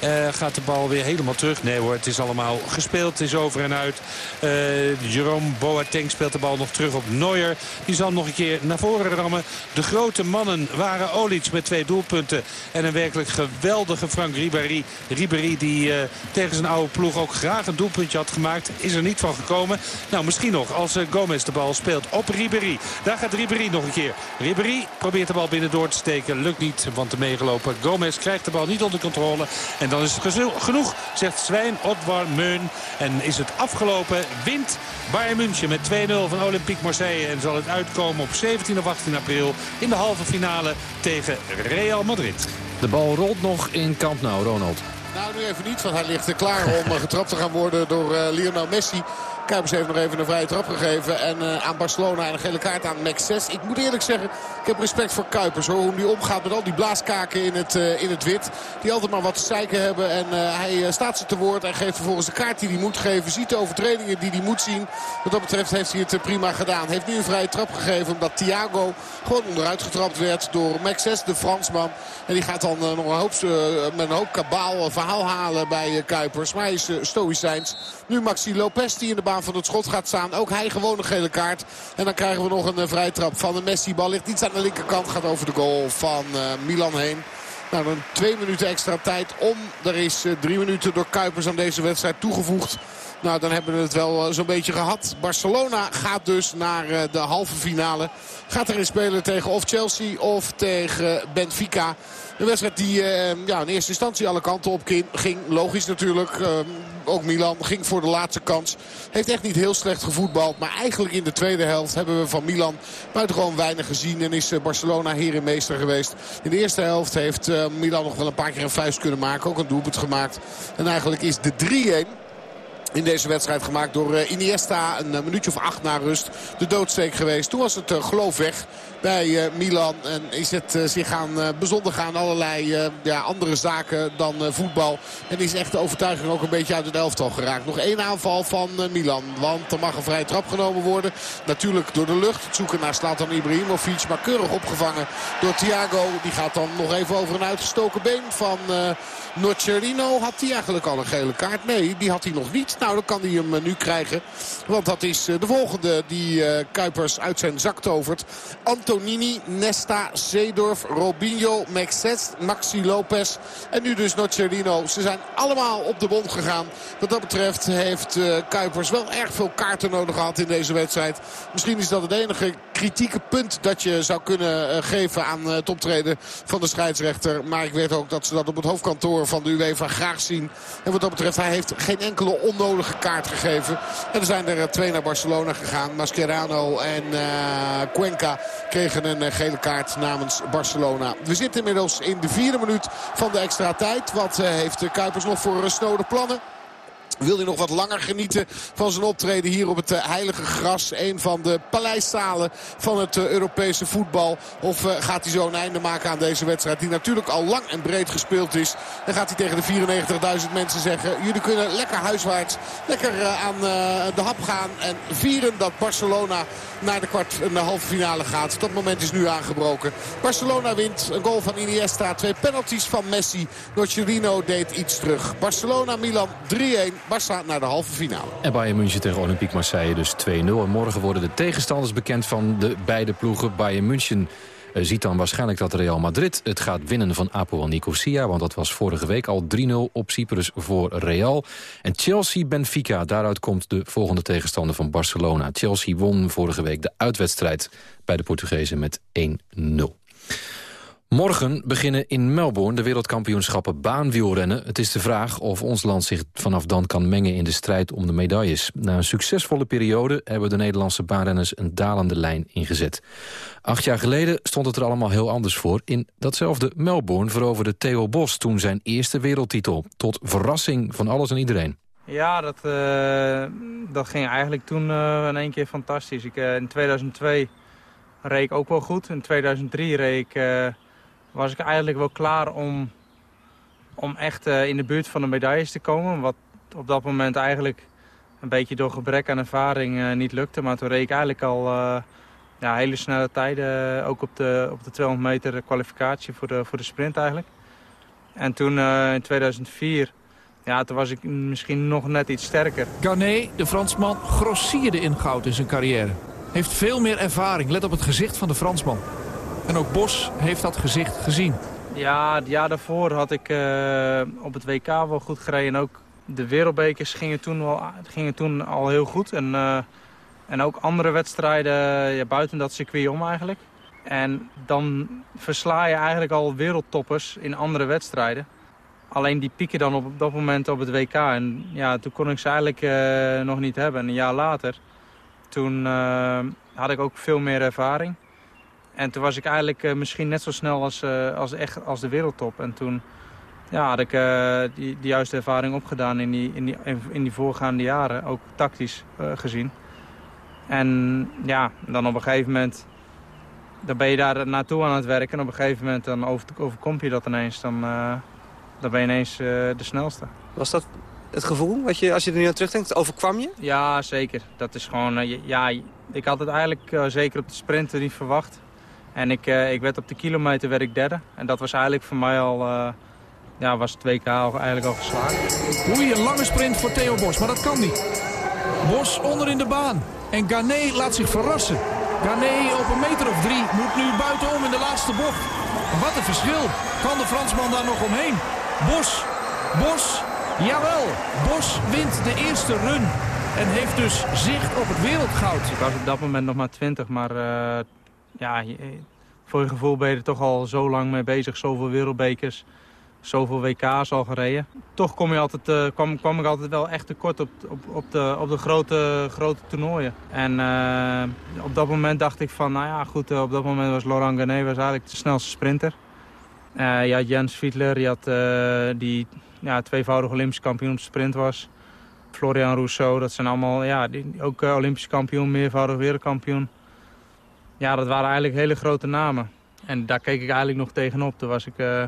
Uh, gaat de bal weer helemaal terug? Nee hoor, het is allemaal gespeeld. Het is over en uit. Uh, Jerome Boateng speelt de bal nog terug op Neuer. Die zal nog een keer naar voren rammen. De grote mannen waren Olic met twee doelpunten. En een werkelijk geweldige Frank Ribéry. Ribéry die uh, tegen zijn oude ploeg ook graag een doelpuntje had gemaakt. Is er niet van gekomen. Nou, misschien nog als Gomez de bal speelt op Ribéry. Daar gaat Ribéry nog een keer. Ribéry probeert de bal binnen door te steken. Lukt niet, want de meegelopen Gomez krijgt de bal niet onder controle. En dan is het genoeg, zegt Zwijn Otwar Meun. En is het afgelopen. Wint Bayern München met 2-0 van Olympique Marseille. En zal het uitkomen op 17 of 18 april in de halve finale tegen Real Madrid. De bal rolt nog in Camp Nou, Ronald. Nou, nu even niet, want hij ligt er klaar om getrapt te gaan worden door uh, Lionel Messi. Kuipers heeft nog even een vrije trap gegeven. En uh, aan Barcelona een gele kaart aan Max 6. Ik moet eerlijk zeggen, ik heb respect voor Kuipers. Hoor, hoe hij omgaat met al die blaaskaken in het, uh, in het wit. Die altijd maar wat zeiken hebben. En uh, hij staat ze te woord en geeft vervolgens de kaart die hij moet geven. Ziet de overtredingen die hij moet zien. Wat dat betreft heeft hij het prima gedaan. Heeft nu een vrije trap gegeven omdat Thiago gewoon onderuit getrapt werd door Max 6, de Fransman. En die gaat dan nog een hoop, met een hoop kabaal verhaal halen bij Kuipers. Maar hij is stoïcijns. Nu Maxi Lopez die in de baan van het schot gaat staan. Ook hij gewoon een gele kaart. En dan krijgen we nog een uh, vrije trap van de Messi. Bal ligt iets aan de linkerkant. Gaat over de goal van uh, Milan heen. Nou, dan twee minuten extra tijd om. Er is uh, drie minuten door Kuipers aan deze wedstrijd toegevoegd. Nou, dan hebben we het wel zo'n beetje gehad. Barcelona gaat dus naar de halve finale. Gaat erin spelen tegen of Chelsea of tegen Benfica. Een wedstrijd die uh, ja, in eerste instantie alle kanten op ging. Logisch natuurlijk. Uh, ook Milan ging voor de laatste kans. Heeft echt niet heel slecht gevoetbald. Maar eigenlijk in de tweede helft hebben we van Milan buitengewoon weinig gezien. En is Barcelona hier in meester geweest. In de eerste helft heeft uh, Milan nog wel een paar keer een vuist kunnen maken. Ook een doelpunt gemaakt. En eigenlijk is de 3-1 in deze wedstrijd gemaakt door uh, Iniesta. Een uh, minuutje of acht na rust. De doodsteek geweest. Toen was het geloof weg bij Milan. En is het zich gaan bezondigen aan allerlei ja, andere zaken dan voetbal. En is echt de overtuiging ook een beetje uit het elftal geraakt. Nog één aanval van Milan. Want er mag een vrije trap genomen worden. Natuurlijk door de lucht. Het zoeken naar Slatan Ibrahimovic. Maar keurig opgevangen door Thiago. Die gaat dan nog even over een uitgestoken been van... Nocerino had hij eigenlijk al een gele kaart. Nee, die had hij nog niet. Nou, dan kan hij hem nu krijgen. Want dat is de volgende die Kuipers uit zijn zak tovert. Antonini, Nesta, Zeedorf, Robinho, Maxet, Maxi Lopez. En nu dus Nocerino. Ze zijn allemaal op de bond gegaan. Wat dat betreft heeft Kuipers wel erg veel kaarten nodig gehad in deze wedstrijd. Misschien is dat het enige kritieke punt dat je zou kunnen geven aan het optreden van de scheidsrechter. Maar ik weet ook dat ze dat op het hoofdkantoor van de UEFA graag zien. En wat dat betreft, hij heeft geen enkele onnodige kaart gegeven. En er zijn er twee naar Barcelona gegaan. Mascherano en uh, Cuenca kregen een uh, gele kaart namens Barcelona. We zitten inmiddels in de vierde minuut van de extra tijd. Wat uh, heeft Kuipers nog voor snode plannen? Wil hij nog wat langer genieten van zijn optreden hier op het heilige gras. Een van de paleisstalen van het Europese voetbal. Of uh, gaat hij zo een einde maken aan deze wedstrijd. Die natuurlijk al lang en breed gespeeld is. Dan gaat hij tegen de 94.000 mensen zeggen. Jullie kunnen lekker huiswaarts. Lekker aan de hap gaan. En vieren dat Barcelona naar de kwart de halve finale gaat. Dat moment is nu aangebroken. Barcelona wint. Een goal van Iniesta. Twee penalties van Messi. Nocerino deed iets terug. Barcelona-Milan 3-1. Barça naar de halve finale. En Bayern München tegen Olympique Marseille dus 2-0. En morgen worden de tegenstanders bekend van de beide ploegen. Bayern München uh, ziet dan waarschijnlijk dat Real Madrid het gaat winnen van Apoel Nicosia. Want dat was vorige week al 3-0 op Cyprus voor Real. En Chelsea-Benfica, daaruit komt de volgende tegenstander van Barcelona. Chelsea won vorige week de uitwedstrijd bij de Portugezen met 1-0. Morgen beginnen in Melbourne de wereldkampioenschappen baanwielrennen. Het is de vraag of ons land zich vanaf dan kan mengen in de strijd om de medailles. Na een succesvolle periode hebben de Nederlandse baanrenners een dalende lijn ingezet. Acht jaar geleden stond het er allemaal heel anders voor. In datzelfde Melbourne veroverde Theo Bos toen zijn eerste wereldtitel. Tot verrassing van alles en iedereen. Ja, dat, uh, dat ging eigenlijk toen uh, in één keer fantastisch. Ik, uh, in 2002 reed ik ook wel goed. In 2003 reed ik was ik eigenlijk wel klaar om, om echt uh, in de buurt van de medailles te komen. Wat op dat moment eigenlijk een beetje door gebrek aan ervaring uh, niet lukte. Maar toen reed ik eigenlijk al uh, ja, hele snelle tijden. Ook op de, op de 200 meter kwalificatie voor de, voor de sprint eigenlijk. En toen in 2004... Ja, toen was ik misschien nog net iets sterker. Garnet, de Fransman, grossierde in goud in zijn carrière. Heeft veel meer ervaring. Let op het gezicht van de Fransman. En ook Bos heeft dat gezicht gezien. Ja, het jaar daarvoor had ik uh, op het WK wel goed gereden. En ook de wereldbekers gingen toen, wel, gingen toen al heel goed. En, uh, en ook andere wedstrijden ja, buiten dat circuit om eigenlijk. En dan versla je eigenlijk al wereldtoppers in andere wedstrijden. Alleen die pieken dan op dat moment op het WK. En ja, toen kon ik ze eigenlijk uh, nog niet hebben. En een jaar later, toen had ik ook veel meer ervaring. En toen was ik eigenlijk uh, misschien net zo snel als, uh, als, echt, als de wereldtop. En toen ja, had ik eh, die, die juiste ervaring opgedaan in die, in, die, in die voorgaande jaren. Ook tactisch eh, gezien. En ja, dan op een gegeven moment dan ben je daar naartoe aan het werken. En op een gegeven moment dan over, overkomt je dat ineens. Dan, eh, dan ben je ineens eh, de snelste. Was dat het gevoel wat je, als je er nu aan terugdenkt? Overkwam je? Ja, zeker. Dat is gewoon... eh, ja, ik had het eigenlijk eh, zeker op de sprinten niet verwacht. En ik, eh, ik werd op de kilometer werd ik derde. En dat was eigenlijk voor mij al... eh, ja, was het WK al, eigenlijk al geslaagd. Oei, een lange sprint voor Theo Bos, maar dat kan niet. Bos onder in de baan. En Garnet laat zich verrassen. Garnet op een meter of drie moet nu buitenom in de laatste bocht. Wat een verschil. Kan de Fransman daar nog omheen? Bos, Bos, jawel. Bos wint de eerste run. En heeft dus zicht op het wereldgoud. Ik was op dat moment nog maar 20, maar eh, ja, je- voor je gevoel ben je er toch al zo lang mee bezig. Zoveel wereldbekers, zoveel WK's al gereden. Toch kom je altijd, eh, kwam, kwam ik altijd wel echt tekort op, op, op, de, op de grote, grote toernooien. En eh, op dat moment dacht ik van, nou ja goed, eh, op dat moment was Laurent Garnet was eigenlijk de snelste sprinter. Eh, je had Jens Fiedler, je had eh, die ja, tweevoudig Olympisch kampioen op de sprint was. Florian Rousseau, dat zijn allemaal, ja, die, ook eh, Olympisch kampioen, meervoudig wereldkampioen. Ja, dat waren eigenlijk hele grote namen. En daar keek ik eigenlijk nog tegenop. Toen was ik, eh,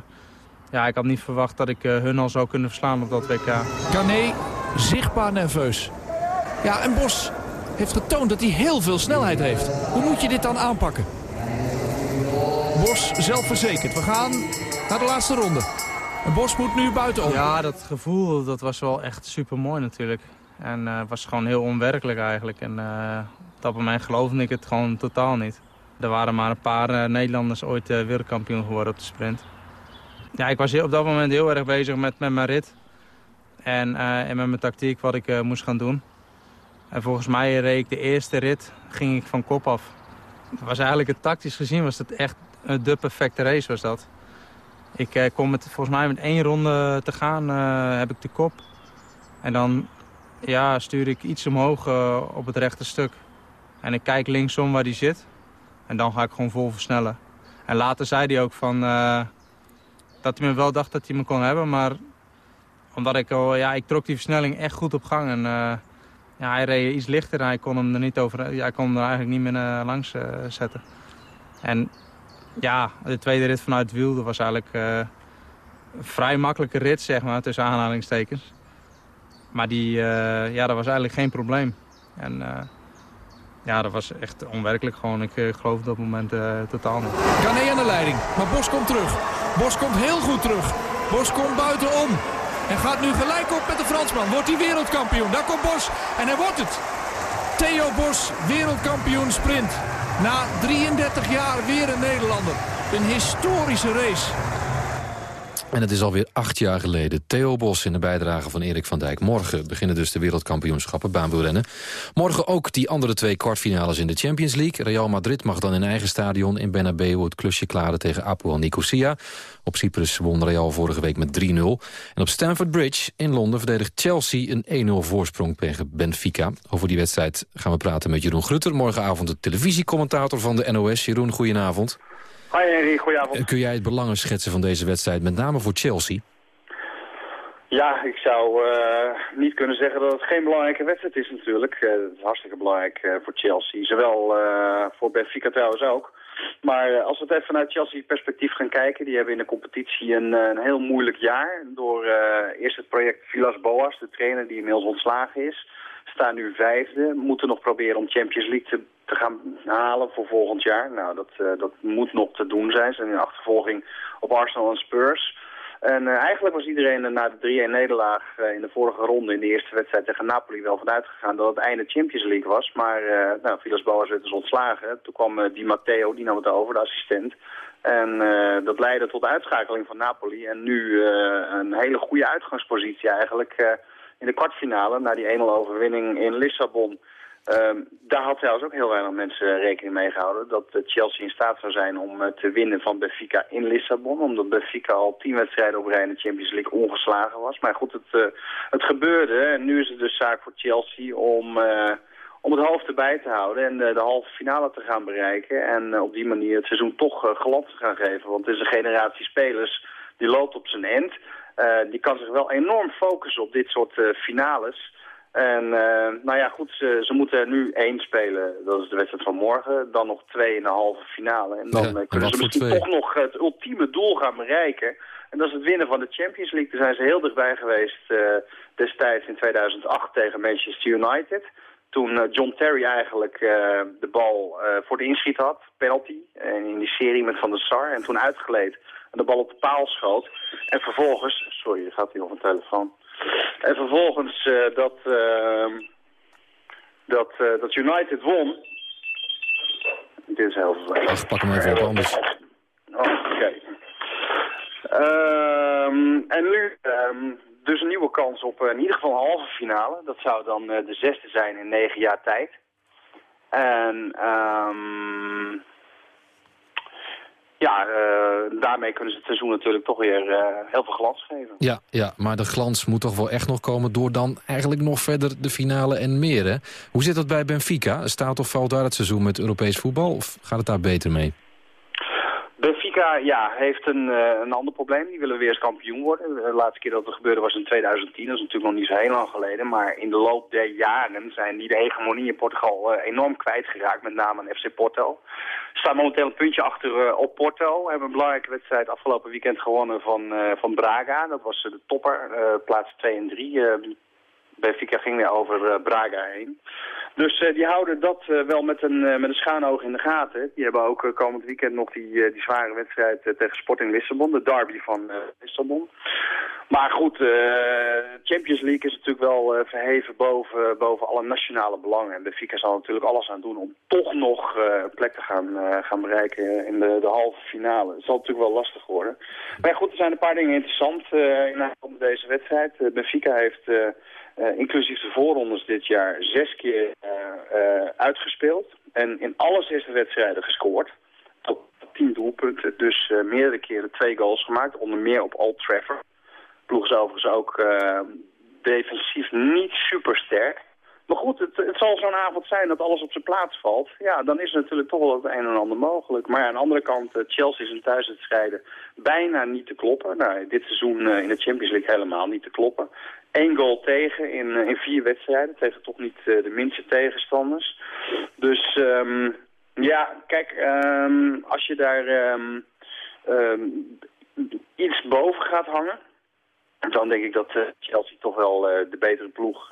ja, ik had niet verwacht dat ik eh, hun al zou kunnen verslaan op dat WK. Garnet zichtbaar nerveus. Ja, en Bos heeft getoond dat hij heel veel snelheid heeft. Hoe moet je dit dan aanpakken? Bos zelfverzekerd. We gaan naar de laatste ronde. En Bos moet nu buitenom. Ja, dat gevoel dat was wel echt super mooi natuurlijk. En het was gewoon heel onwerkelijk eigenlijk. En dat moment geloofde ik het gewoon totaal niet. Er waren maar een paar eh, Nederlanders ooit eh, wereldkampioen geworden op de sprint. Ja, ik was op dat moment heel erg bezig met, met mijn rit. En, eh, en met mijn tactiek wat ik moest gaan doen. En volgens mij reed ik de eerste rit, ging ik van kop af. Het was eigenlijk tactisch gezien was het echt de perfecte race was dat. Ik eh, kom met, volgens mij met één ronde te gaan, heb ik de kop. En dan ja, stuur ik iets omhoog op het rechte stuk. En ik kijk linksom waar die zit. En dan ga ik gewoon vol versnellen. En later zei hij ook van, eh, dat hij me wel dacht dat hij me kon hebben. Maar omdat ik, al, ja, ik trok die versnelling echt goed op gang. En eh, ja, hij reed iets lichter en hij kon hem er, niet over, hij kon er eigenlijk niet meer eh, langs zetten. En ja, de tweede rit vanuit wiel, dat was eigenlijk een vrij makkelijke rit, zeg maar, tussen aanhalingstekens. Maar die, ja, dat was eigenlijk geen probleem. En ja, dat was echt onwerkelijk gewoon. Ik eh, geloof op dat moment eh, totaal niet. Garnet aan de leiding. Maar Bos komt terug. Bos komt heel goed terug. Bos komt buitenom. En gaat nu gelijk op met de Fransman. Wordt hij wereldkampioen. Daar komt Bos. En hij wordt het. Theo Bos, wereldkampioen sprint. Na 33 jaar weer een Nederlander. Een historische race. En het is alweer acht jaar geleden. Theo Bos in de bijdrage van Erik van Dijk. Morgen beginnen dus de wereldkampioenschappen baanwielrennen. Morgen ook die andere twee kwartfinales in de Champions League. Real Madrid mag dan in eigen stadion in Bernabeu het klusje klaren tegen Apoel Nicosia. Op Cyprus won Real vorige week met 3-0. En op Stamford Bridge in Londen verdedigt Chelsea een 1-0 voorsprong tegen Benfica. Over die wedstrijd gaan we praten met Jeroen Grutter. Morgenavond de televisiecommentator van de NOS. Jeroen, goedenavond. Hoi Henry, goedenavond. Kun jij het belangen schetsen van deze wedstrijd, met name voor Chelsea? Ja, ik zou eh, niet kunnen zeggen dat het geen belangrijke wedstrijd is natuurlijk. Eh, het is hartstikke belangrijk eh, voor Chelsea. Zowel eh, voor Benfica trouwens ook. Maar eh, als we het even vanuit Chelsea perspectief gaan kijken... die hebben in de competitie een, eh, een heel moeilijk jaar. Door eh, eerst het project Villas Boas, de trainer die inmiddels ontslagen is. Staan nu vijfde. Moeten nog proberen om Champions League te, te gaan halen voor volgend jaar. Nou, dat, eh, dat moet nog te doen zijn. Ze zijn in achtervolging op Arsenal en Spurs... En eh, eigenlijk was iedereen er na de 3-1 nederlaag eh, in de vorige ronde in de eerste wedstrijd tegen Napoli wel vanuit gegaan dat het einde Champions League was. Maar nou, Villas Boas werd dus ontslagen. Toen kwam Di Matteo, die nam het over, de assistent. En dat leidde tot de uitschakeling van Napoli. En nu een hele goede uitgangspositie eigenlijk in de kwartfinale. Na die 1-0 overwinning in Lissabon. Uh, daar had trouwens ook heel weinig mensen rekening mee gehouden. Dat Chelsea in staat zou zijn om uh, te winnen van Benfica in Lissabon. Omdat Benfica al tien wedstrijden op rij in de Champions League ongeslagen was. Maar goed, het, het gebeurde. En nu is het dus zaak voor Chelsea om, om het hoofd erbij te houden. En de halve finale te gaan bereiken. En op die manier het seizoen toch glad te gaan geven. Want het is een generatie spelers die loopt op zijn end. Die kan zich wel enorm focussen op dit soort eh, finales. En eh, nou ja, goed, ze, ze moeten nu één spelen. Dat is de wedstrijd van morgen. Dan nog twee in de halve finale. En dan Ja, eh, en kunnen ze misschien twee? toch nog het ultieme doel gaan bereiken. En dat is het winnen van de Champions League. Daar zijn ze heel dichtbij geweest eh, destijds in 2008 tegen Manchester United. Toen eh, John Terry eigenlijk eh, de bal eh, voor de inschiet had, penalty, en in die serie met Van der Sar. En toen uitgeleed en de bal op de paal schoot. En vervolgens, sorry, er gaat hier op een telefoon. En vervolgens eh, dat, eh, dat, eh, dat United won. Dit is heel vervelend. Ach, pak hem even anders. Oké. Ehm, en nu ehm, dus een nieuwe kans op eh, in ieder geval een halve finale. Dat zou dan de zesde zijn in negen jaar tijd. En ehm, ja, eh, daarmee kunnen ze het seizoen natuurlijk toch weer eh, heel veel glans geven. Ja, ja, maar de glans moet toch wel echt nog komen... door dan eigenlijk nog verder de finale en meer, hè? Hoe zit dat bij Benfica? Staat of valt daar het seizoen met Europees voetbal? Of gaat het daar beter mee? Ja, heeft een, eh, een ander probleem. Die willen weer eens kampioen worden. De laatste keer dat het gebeurde was in 2010. Dat is natuurlijk nog niet zo heel lang geleden. Maar in de loop der jaren zijn die de hegemonie in Portugal eh, enorm kwijtgeraakt. Met name aan FC Porto. Staan momenteel een puntje achter eh, op Porto. Hebben een belangrijke wedstrijd afgelopen weekend gewonnen van, eh, van Braga. Dat was eh, de topper, eh plaats 2 en 3. Benfica ging weer over eh, Braga heen. Dus eh, die houden dat eh, wel met een, met een schuin in de gaten. Die hebben ook komend weekend nog die, die zware wedstrijd tegen Sporting Lissabon. De derby van Lissabon. Maar goed, Champions League is natuurlijk wel verheven boven, boven alle nationale belangen. En Benfica zal natuurlijk alles aan doen om toch nog een plek te gaan, gaan bereiken in de, de halve finale. Het zal natuurlijk wel lastig worden. Maar goed, er zijn een paar dingen interessant in deze wedstrijd. Benfica heeft... eh, inclusief de voorrondes dit jaar zes keer eh, eh, uitgespeeld. En in alle zesde wedstrijden gescoord. Tot tien doelpunten. Dus meerdere keren twee goals gemaakt. Onder meer op Old Trafford. Ploeg is overigens ook defensief niet super sterk. Maar goed, het, het zal zo'n avond zijn dat alles op zijn plaats valt. Ja, dan is natuurlijk toch wel het een en ander mogelijk. Maar aan de andere kant, Chelsea is in thuiswedstrijden bijna niet te kloppen. Nou, dit seizoen in de Champions League helemaal niet te kloppen. Eén goal tegen in, eh, in vier wedstrijden. Tegen toch niet eh, de minste tegenstanders. Dus ehm, ja, kijk, ehm, als je daar ehm, iets boven gaat hangen... Dan denk ik dat eh, Chelsea toch wel de betere ploeg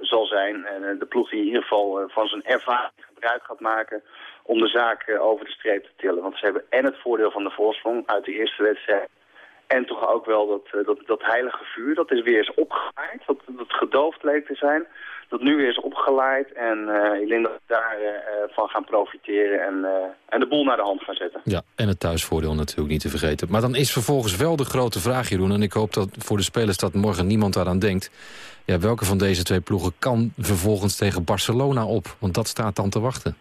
zal zijn. En de ploeg die in ieder geval van zijn ervaring gebruik gaat maken om de zaak over de streep te tillen. Want ze hebben en het voordeel van de voorsprong uit de eerste wedstrijd. En toch ook wel dat, eh, dat, dat heilige vuur, dat is weer eens opgeleid. Dat, dat gedoofd leek te zijn. Dat nu weer is opgeleid. En eh, ik denk dat daarvan van gaan profiteren en, eh, en de boel naar de hand gaan zetten. Ja, en het thuisvoordeel natuurlijk niet te vergeten. Maar dan is vervolgens wel de grote vraag, Jeroen... en ik hoop dat voor de spelers dat morgen niemand daaraan denkt... Ja, welke van deze twee ploegen kan vervolgens tegen Barcelona op? Want dat staat dan te wachten.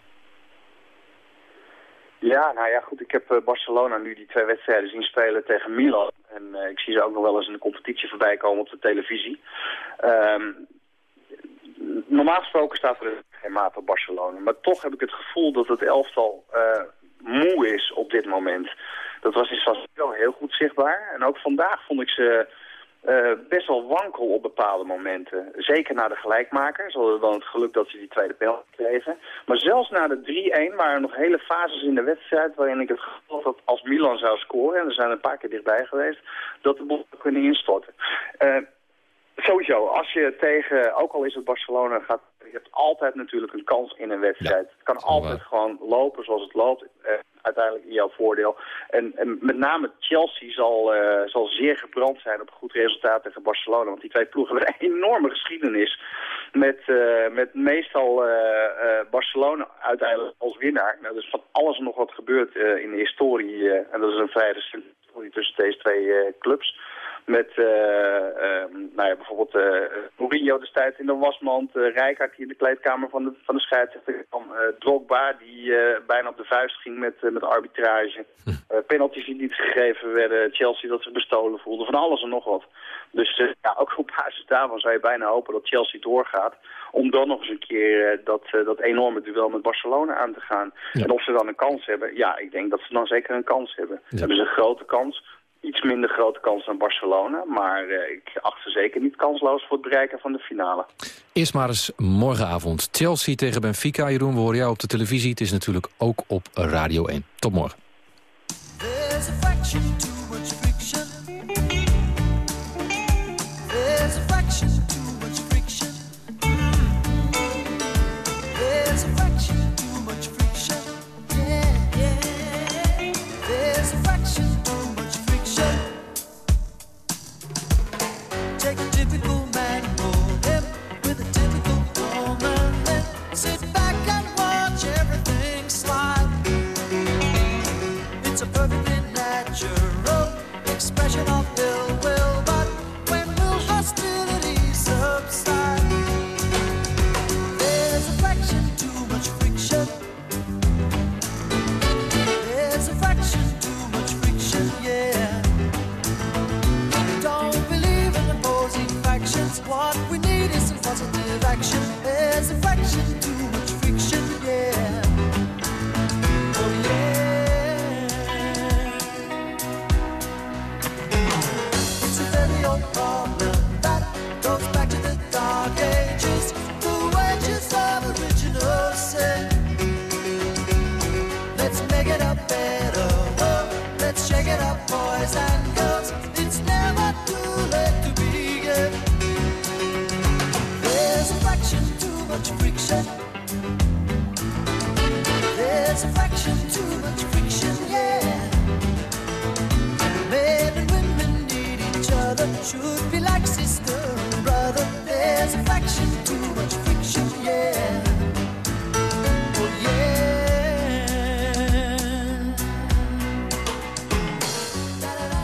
Ja, nou ja, goed. Ik heb eh, Barcelona nu die twee wedstrijden zien spelen tegen Milan. En eh, ik zie ze ook nog wel eens in de competitie voorbij komen op de televisie. Ehm, normaal gesproken staat er geen maat op Barcelona. Maar toch heb ik het gevoel dat het elftal eh, moe is op dit moment. Dat was in San heel goed zichtbaar. En ook vandaag vond ik ze eh, best wel wankel op bepaalde momenten. Zeker na de gelijkmaker. Ze hadden dan het geluk dat ze die tweede penalty kregen. Maar zelfs na de 3-1 waren er nog hele fases in de wedstrijd... waarin ik het gevoel had dat als Milan zou scoren... en er zijn een paar keer dichtbij geweest... dat de boel kunnen instorten. Eh, Sowieso, als je tegen, ook al is het Barcelona, gaat, hebt altijd natuurlijk een kans in een wedstrijd. het kan altijd gewoon lopen zoals het loopt, eh, uiteindelijk in jouw voordeel. En, en met name Chelsea zal, eh, zal zeer gebrand zijn op een goed resultaat tegen Barcelona. Want die twee ploegen hebben een enorme geschiedenis met, eh, met meestal Barcelona uiteindelijk als winnaar. Nou, dus van alles en nog wat gebeurt in de historie, en dat is een vrij recente historie tussen deze twee clubs. Met eh, eh, nou ja, bijvoorbeeld eh Mourinho destijds in de wasmand. Uh, Rijkaard die in de kleedkamer van de, van de scheidsrechter kwam. Drogba die bijna op de vuist ging met, met arbitrage. Eh, penalties die niet gegeven werden. Chelsea dat zich bestolen voelde. Van alles en nog wat. Dus ja, ook op basis daarvan zou je bijna hopen dat Chelsea doorgaat. Om dan nog eens een keer dat, dat enorme duel met Barcelona aan te gaan. En of ze dan een kans hebben. Ja, ik denk dat ze dan zeker een kans hebben. Hebben ze een grote kans. Iets minder grote kans dan Barcelona. Maar eh, ik acht ze zeker niet kansloos voor het bereiken van de finale. Eerst maar eens morgenavond. Chelsea tegen Benfica. Jeroen, we horen jou op de televisie. Het is natuurlijk ook op Radio 1. Tot morgen.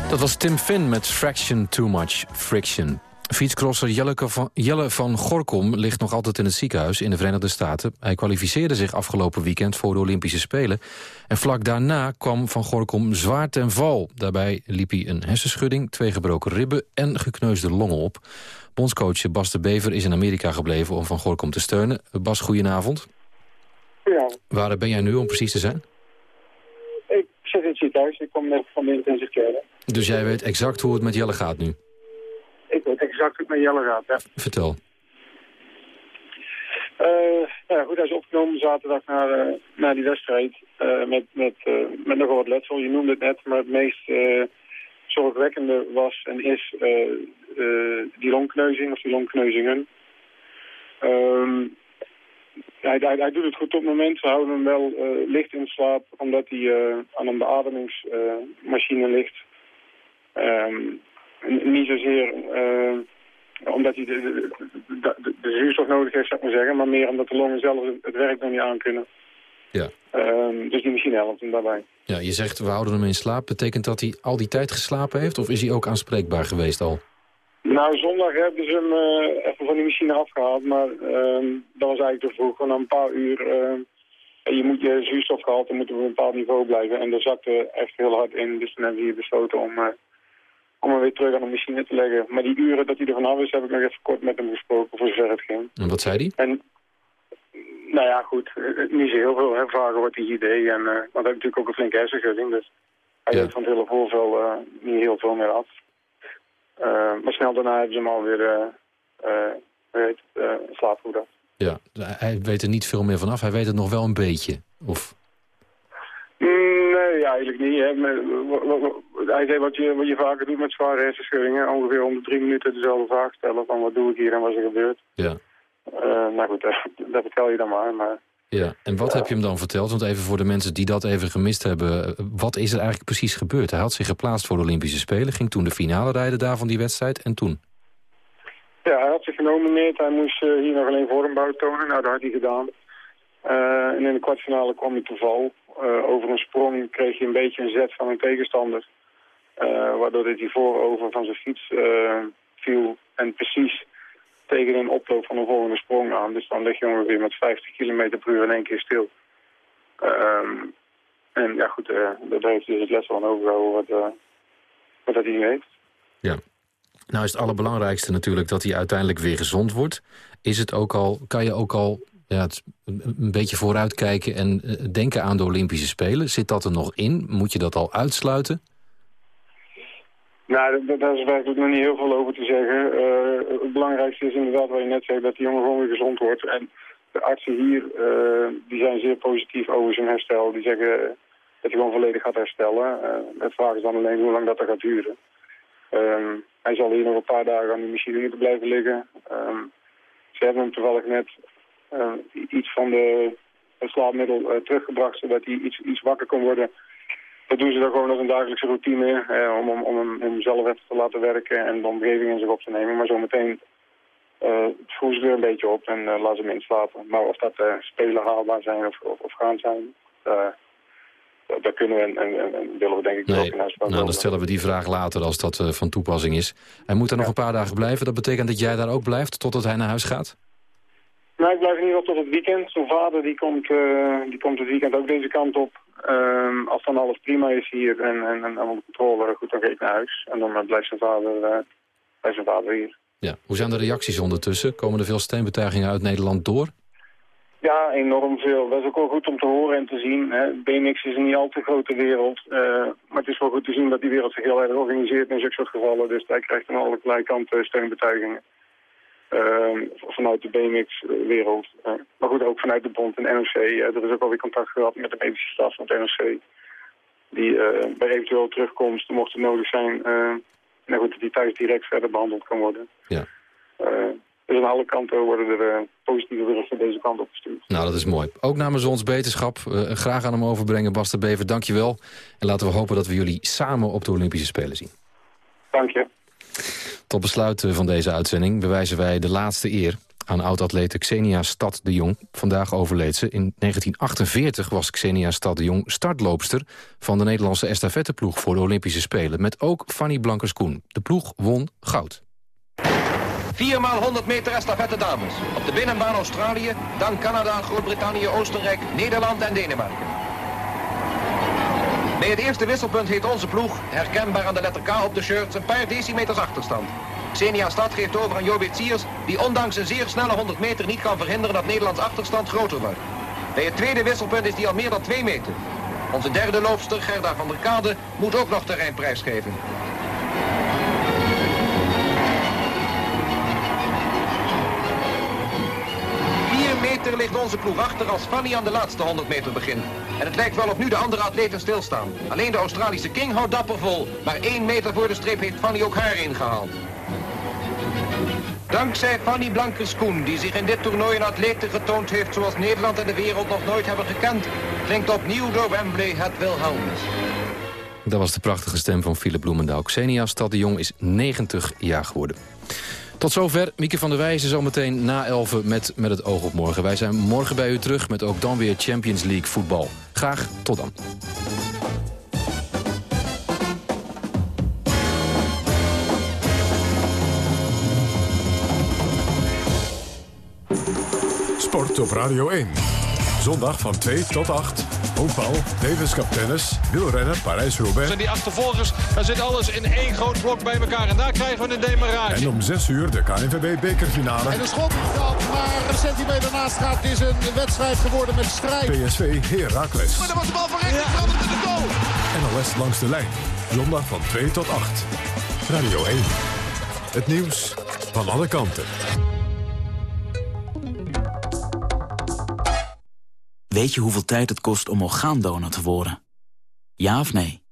Dat was Tim Finn met Fraction Too Much Friction. Fietscrosser Jelleke van, Jelle van Gorkom ligt nog altijd in het ziekenhuis in de Verenigde Staten. Hij kwalificeerde zich afgelopen weekend voor de Olympische Spelen. En vlak daarna kwam Van Gorkom zwaar ten val. Daarbij liep hij een hersenschudding, twee gebroken ribben en gekneusde longen op. Bondscoach Bas de Bever is in Amerika gebleven om Van Gorkom te steunen. Bas, goedenavond. Ja, Waar ben jij nu om precies te zijn? ik zit in het ziekenhuis. Ik kom net van de intensive care. Dus jij weet exact hoe het met Jelle gaat nu. Exact hoe het met Jelle gaat, ja. Vertel. Nou ja, goed, hij is opgenomen zaterdag naar, eh, naar die wedstrijd. eh, met, met, met nogal wat letsel. Je noemde het net, maar het meest eh, zorgwekkende was en is die longkneuzing of die longkneuzingen. Ehm, hij, hij, hij doet het goed op het moment. We houden hem wel licht in slaap, omdat hij aan een beademingsmachine ligt. Ehm, niet zozeer eh, omdat hij de, de, de, de- de zuurstof nodig heeft, zou ik maar zeggen, maar meer omdat de longen zelf het- werk nog niet aan kunnen. Ja. Ehm, dus die machine helpt hem daarbij. Ja, je zegt we houden hem in slaap. Betekent dat hij al die tijd geslapen heeft of is hij ook aanspreekbaar geweest al? Nou, zondag hebben ze hem eh, even van die machine afgehaald, maar ehm, dat was eigenlijk te vroeg. Na een paar uur, eh, je moet je zuurstofgehalte moet op een bepaald niveau blijven. En dat zakte echt heel hard in, dus toen hebben we hier besloten om, om hem weer terug aan de machine te leggen. Maar die uren dat hij er vanaf is, heb ik nog even kort met hem gesproken, voor zover het ging. En wat zei hij? En, nou ja, goed, eh, niet zo heel veel hè, vragen hij hier deed. En, eh, want hij heeft natuurlijk ook een flinke hersenschudding, dus hij Ja. van het hele voorvel eh, niet heel veel meer af. Maar snel daarna hebben ze hem alweer eh eh, hoe heet het, eh, in slaap gebracht. Ja, hij weet er niet veel meer vanaf. Hij weet het nog wel een beetje. Of, Mm, Nee, eigenlijk niet. Hè. Hij zei wat je, wat je vaker doet met zware hersenschuddingen. Ongeveer om de drie minuten dezelfde vraag stellen van wat doe ik hier en wat is er gebeurd. ja. Eh, nou goed, dat, dat vertel je dan maar. maar ja. En wat heb je hem dan verteld? Want even voor de mensen die dat even gemist hebben. eh, Wat is er eigenlijk precies gebeurd? Hij had zich geplaatst voor de Olympische Spelen. Ging toen de finale rijden daar van die wedstrijd. En toen? Ja, hij had zich genomineerd. Hij moest eh, hier nog alleen vormbouw tonen. Nou, dat had hij gedaan. En in de kwartfinale kwam hij te val. Eh, over een sprong kreeg hij een beetje een zet van een tegenstander. Eh, waardoor hij voorover van zijn fiets eh, viel. En precies tegen een oploop van een volgende sprong aan. Dus dan lig je ongeveer met 50 km per uur in één keer stil. Ehm, en ja goed, eh daar heeft hij dus het les van overgehouden wat, wat dat hij nu heeft. Ja. Nou is het allerbelangrijkste natuurlijk dat hij uiteindelijk weer gezond wordt. Is het ook al, kan je ook al ja, het, een beetje vooruitkijken en eh, denken aan de Olympische Spelen? Zit dat er nog in? Moet je dat al uitsluiten? Nou, daar- is werkelijk nog niet heel veel over te zeggen. Eh, het belangrijkste is inderdaad wat je net zei, dat die jongen gewoon weer gezond wordt. En de artsen hier, eh, die zijn zeer positief over zijn herstel. Die zeggen dat hij gewoon volledig gaat herstellen. Eh de vraag is dan alleen hoe lang dat er gaat duren. Ehm, hij zal hier nog een paar dagen aan die machine moeten blijven liggen. Ehm, ze hebben hem toevallig net iets van de het slaapmiddel eh, teruggebracht, zodat hij iets, iets wakker kon worden. Dat doen ze dan gewoon als een dagelijkse routine, eh, om, om, om hem om zelf even te laten werken en de omgeving in zich op te nemen. Maar zometeen uh, voeren ze er een beetje op en uh, laten ze hem inslapen. Maar of dat uh, spelen haalbaar zijn of, of, of gaan zijn, uh, dat kunnen we en, en, en, willen we denk ik nee. ook in huis Nou, dan stellen we die vraag later als dat van toepassing is. Hij moet er nog een paar dagen blijven. Dat betekent dat jij daar ook blijft totdat hij naar huis gaat? Nou, ik blijf in ieder geval tot het weekend. Zijn vader die komt, uh, die komt het weekend ook deze kant op. Um, als dan alles prima is hier en, en, en onder controle, goed, dan ga ik naar huis. En dan uh, blijft zijn vader, uh, blijft zijn vader hier. Ja. Hoe zijn de reacties ondertussen? Komen er veel steunbetuigingen uit Nederland door? Ja, enorm veel. Dat is ook wel goed om te horen en te zien. Hè. BMX is een niet al te grote wereld. Uh, maar het is wel goed te zien dat die wereld zich heel erg organiseert in zulke soort gevallen. Dus hij krijgt aan allerlei kanten steunbetuigingen. Uh, vanuit de BMX-wereld. Uh, maar goed, ook vanuit de bond en NOC. Uh, er is ook alweer contact gehad met de medische staf van het NOC. Die bij eventueel terugkomst, mocht het nodig zijn, nou goed, dat die thuis direct verder behandeld kan worden. Ja. dus aan alle kanten worden er positieve berichten deze kant op gestuurd. Nou, dat is mooi. Ook namens ons beterschap. graag aan hem overbrengen, Bas de Bever. Dank je wel. En laten we hopen dat we jullie samen op de Olympische Spelen zien. Dank je. Tot besluit van deze uitzending bewijzen wij de laatste eer aan oud-atlete Xenia Stad de Jong. Vandaag overleed ze. In 1948 was Xenia Stad de Jong startloopster... van de Nederlandse estafetteploeg voor de Olympische Spelen... met ook Fanny Blankers-Koen. De ploeg won goud. 4 maal 100 meter estafette dames. Op de binnenbaan Australië, dan Canada, Groot-Brittannië, Oostenrijk, Nederland en Denemarken. Bij het eerste wisselpunt heeft onze ploeg, herkenbaar aan de letter K op de shirts, een paar decimeters achterstand. Xenia Stad geeft over aan Jobit Siers, die ondanks een zeer snelle 100 meter niet kan verhinderen dat Nederlands achterstand groter wordt. Bij het tweede wisselpunt is die al meer dan 2 meter. Onze derde loopster, Gerda van der Kade, moet ook nog terrein prijsgeven. Meter ligt onze ploeg achter als Fanny aan de laatste 100 meter begint. En het lijkt wel of nu de andere atleten stilstaan. Alleen de Australische King houdt dapper vol. Maar 1 meter voor de streep heeft Fanny ook haar ingehaald. Dankzij Fanny Blankers-Koen, die zich in dit toernooi een atlete getoond heeft zoals Nederland en de wereld nog nooit hebben gekend, klinkt opnieuw door Wembley het Wilhelmus. Dat was de prachtige stem van Philip Bloemendaal. Xenia Stad de Jong is 90 jaar geworden. Tot zover. Mieke van der Wijzen zometeen na 11 met, met het oog op morgen. Wij zijn morgen bij u terug met ook dan weer Champions League voetbal. Graag tot dan. Sport op Radio 1. Zondag van 2 tot 8. Honkbal, Davis Cup tennis, wielrennen, Parijs-Roubaix. En die achtervolgers, daar zit alles in één groot blok bij elkaar. En daar krijgen we een demarage. En om 6 uur de KNVB-bekerfinale. En de schot dat maar een centimeter naast gaat. Het is een wedstrijd geworden met strijd. PSV Heracles. Maar dan was de bal voor rechts ja. in de goal. NLS langs de lijn. Zondag van 2 tot 8. Radio 1. Het nieuws van alle kanten. Weet je hoeveel tijd het kost om orgaandonor te worden? Ja of nee?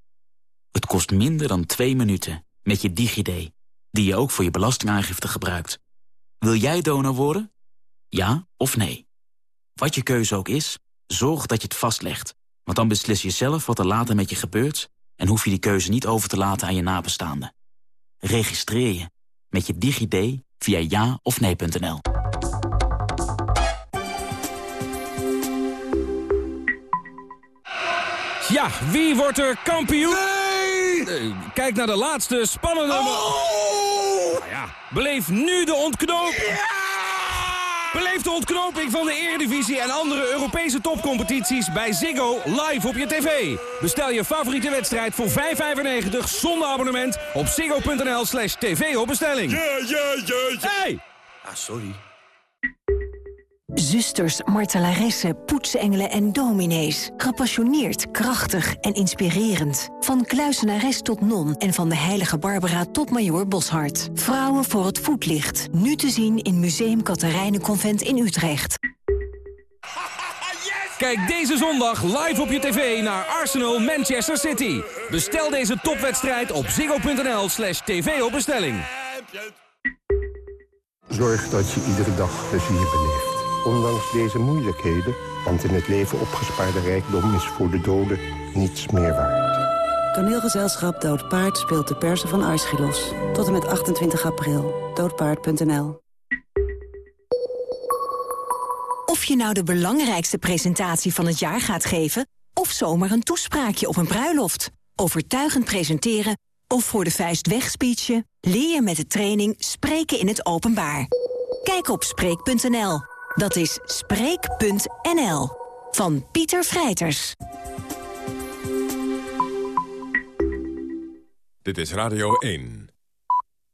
Het kost minder dan twee minuten met je DigiD, die je ook voor je belastingaangifte gebruikt. Wil jij donor worden? Ja of nee? Wat je keuze ook is, zorg dat je het vastlegt. Want dan beslis je zelf wat er later met je gebeurt... en hoef je die keuze niet over te laten aan je nabestaanden. Registreer je met je DigiD via ja of nee.nl. Ja, wie wordt er kampioen? Nee! Kijk naar de laatste spannende... Oh! Nou ja, beleef nu de ontknoping. Ja! Beleef de ontknoping van de Eredivisie en andere Europese topcompetities bij Ziggo live op je tv. Bestel je favoriete wedstrijd voor 5,95 zonder abonnement op ziggo.nl slash tv op bestelling. Ja, ja, ja, ja. Hey! Ah, sorry. Zusters, martelaressen, poetsengelen en dominees. Gepassioneerd, krachtig en inspirerend. Van kluisenares tot non en van de heilige Barbara tot Major Boshart. Vrouwen voor het voetlicht. Nu te zien in Museum Katharijnenconvent in Utrecht. Kijk deze zondag live op je tv naar Arsenal Manchester City. Bestel deze topwedstrijd op ziggo.nl slash tv op bestelling. Zorg dat je iedere dag plezier beleeft. Ondanks deze moeilijkheden, want in het leven opgespaarde rijkdom is voor de doden niets meer waard. Toneelgezelschap Doodpaard speelt de persen van Aeschylos. Tot en met 28 april. Doodpaard.nl Of je nou de belangrijkste presentatie van het jaar gaat geven... of zomaar een toespraakje op een bruiloft. Overtuigend presenteren of voor de vuist wegspeechen... leer je met de training Spreken in het Openbaar. Kijk op Spreek.nl. Dat is Spreek.nl. Van Pieter Vrijters. Dit is Radio 1.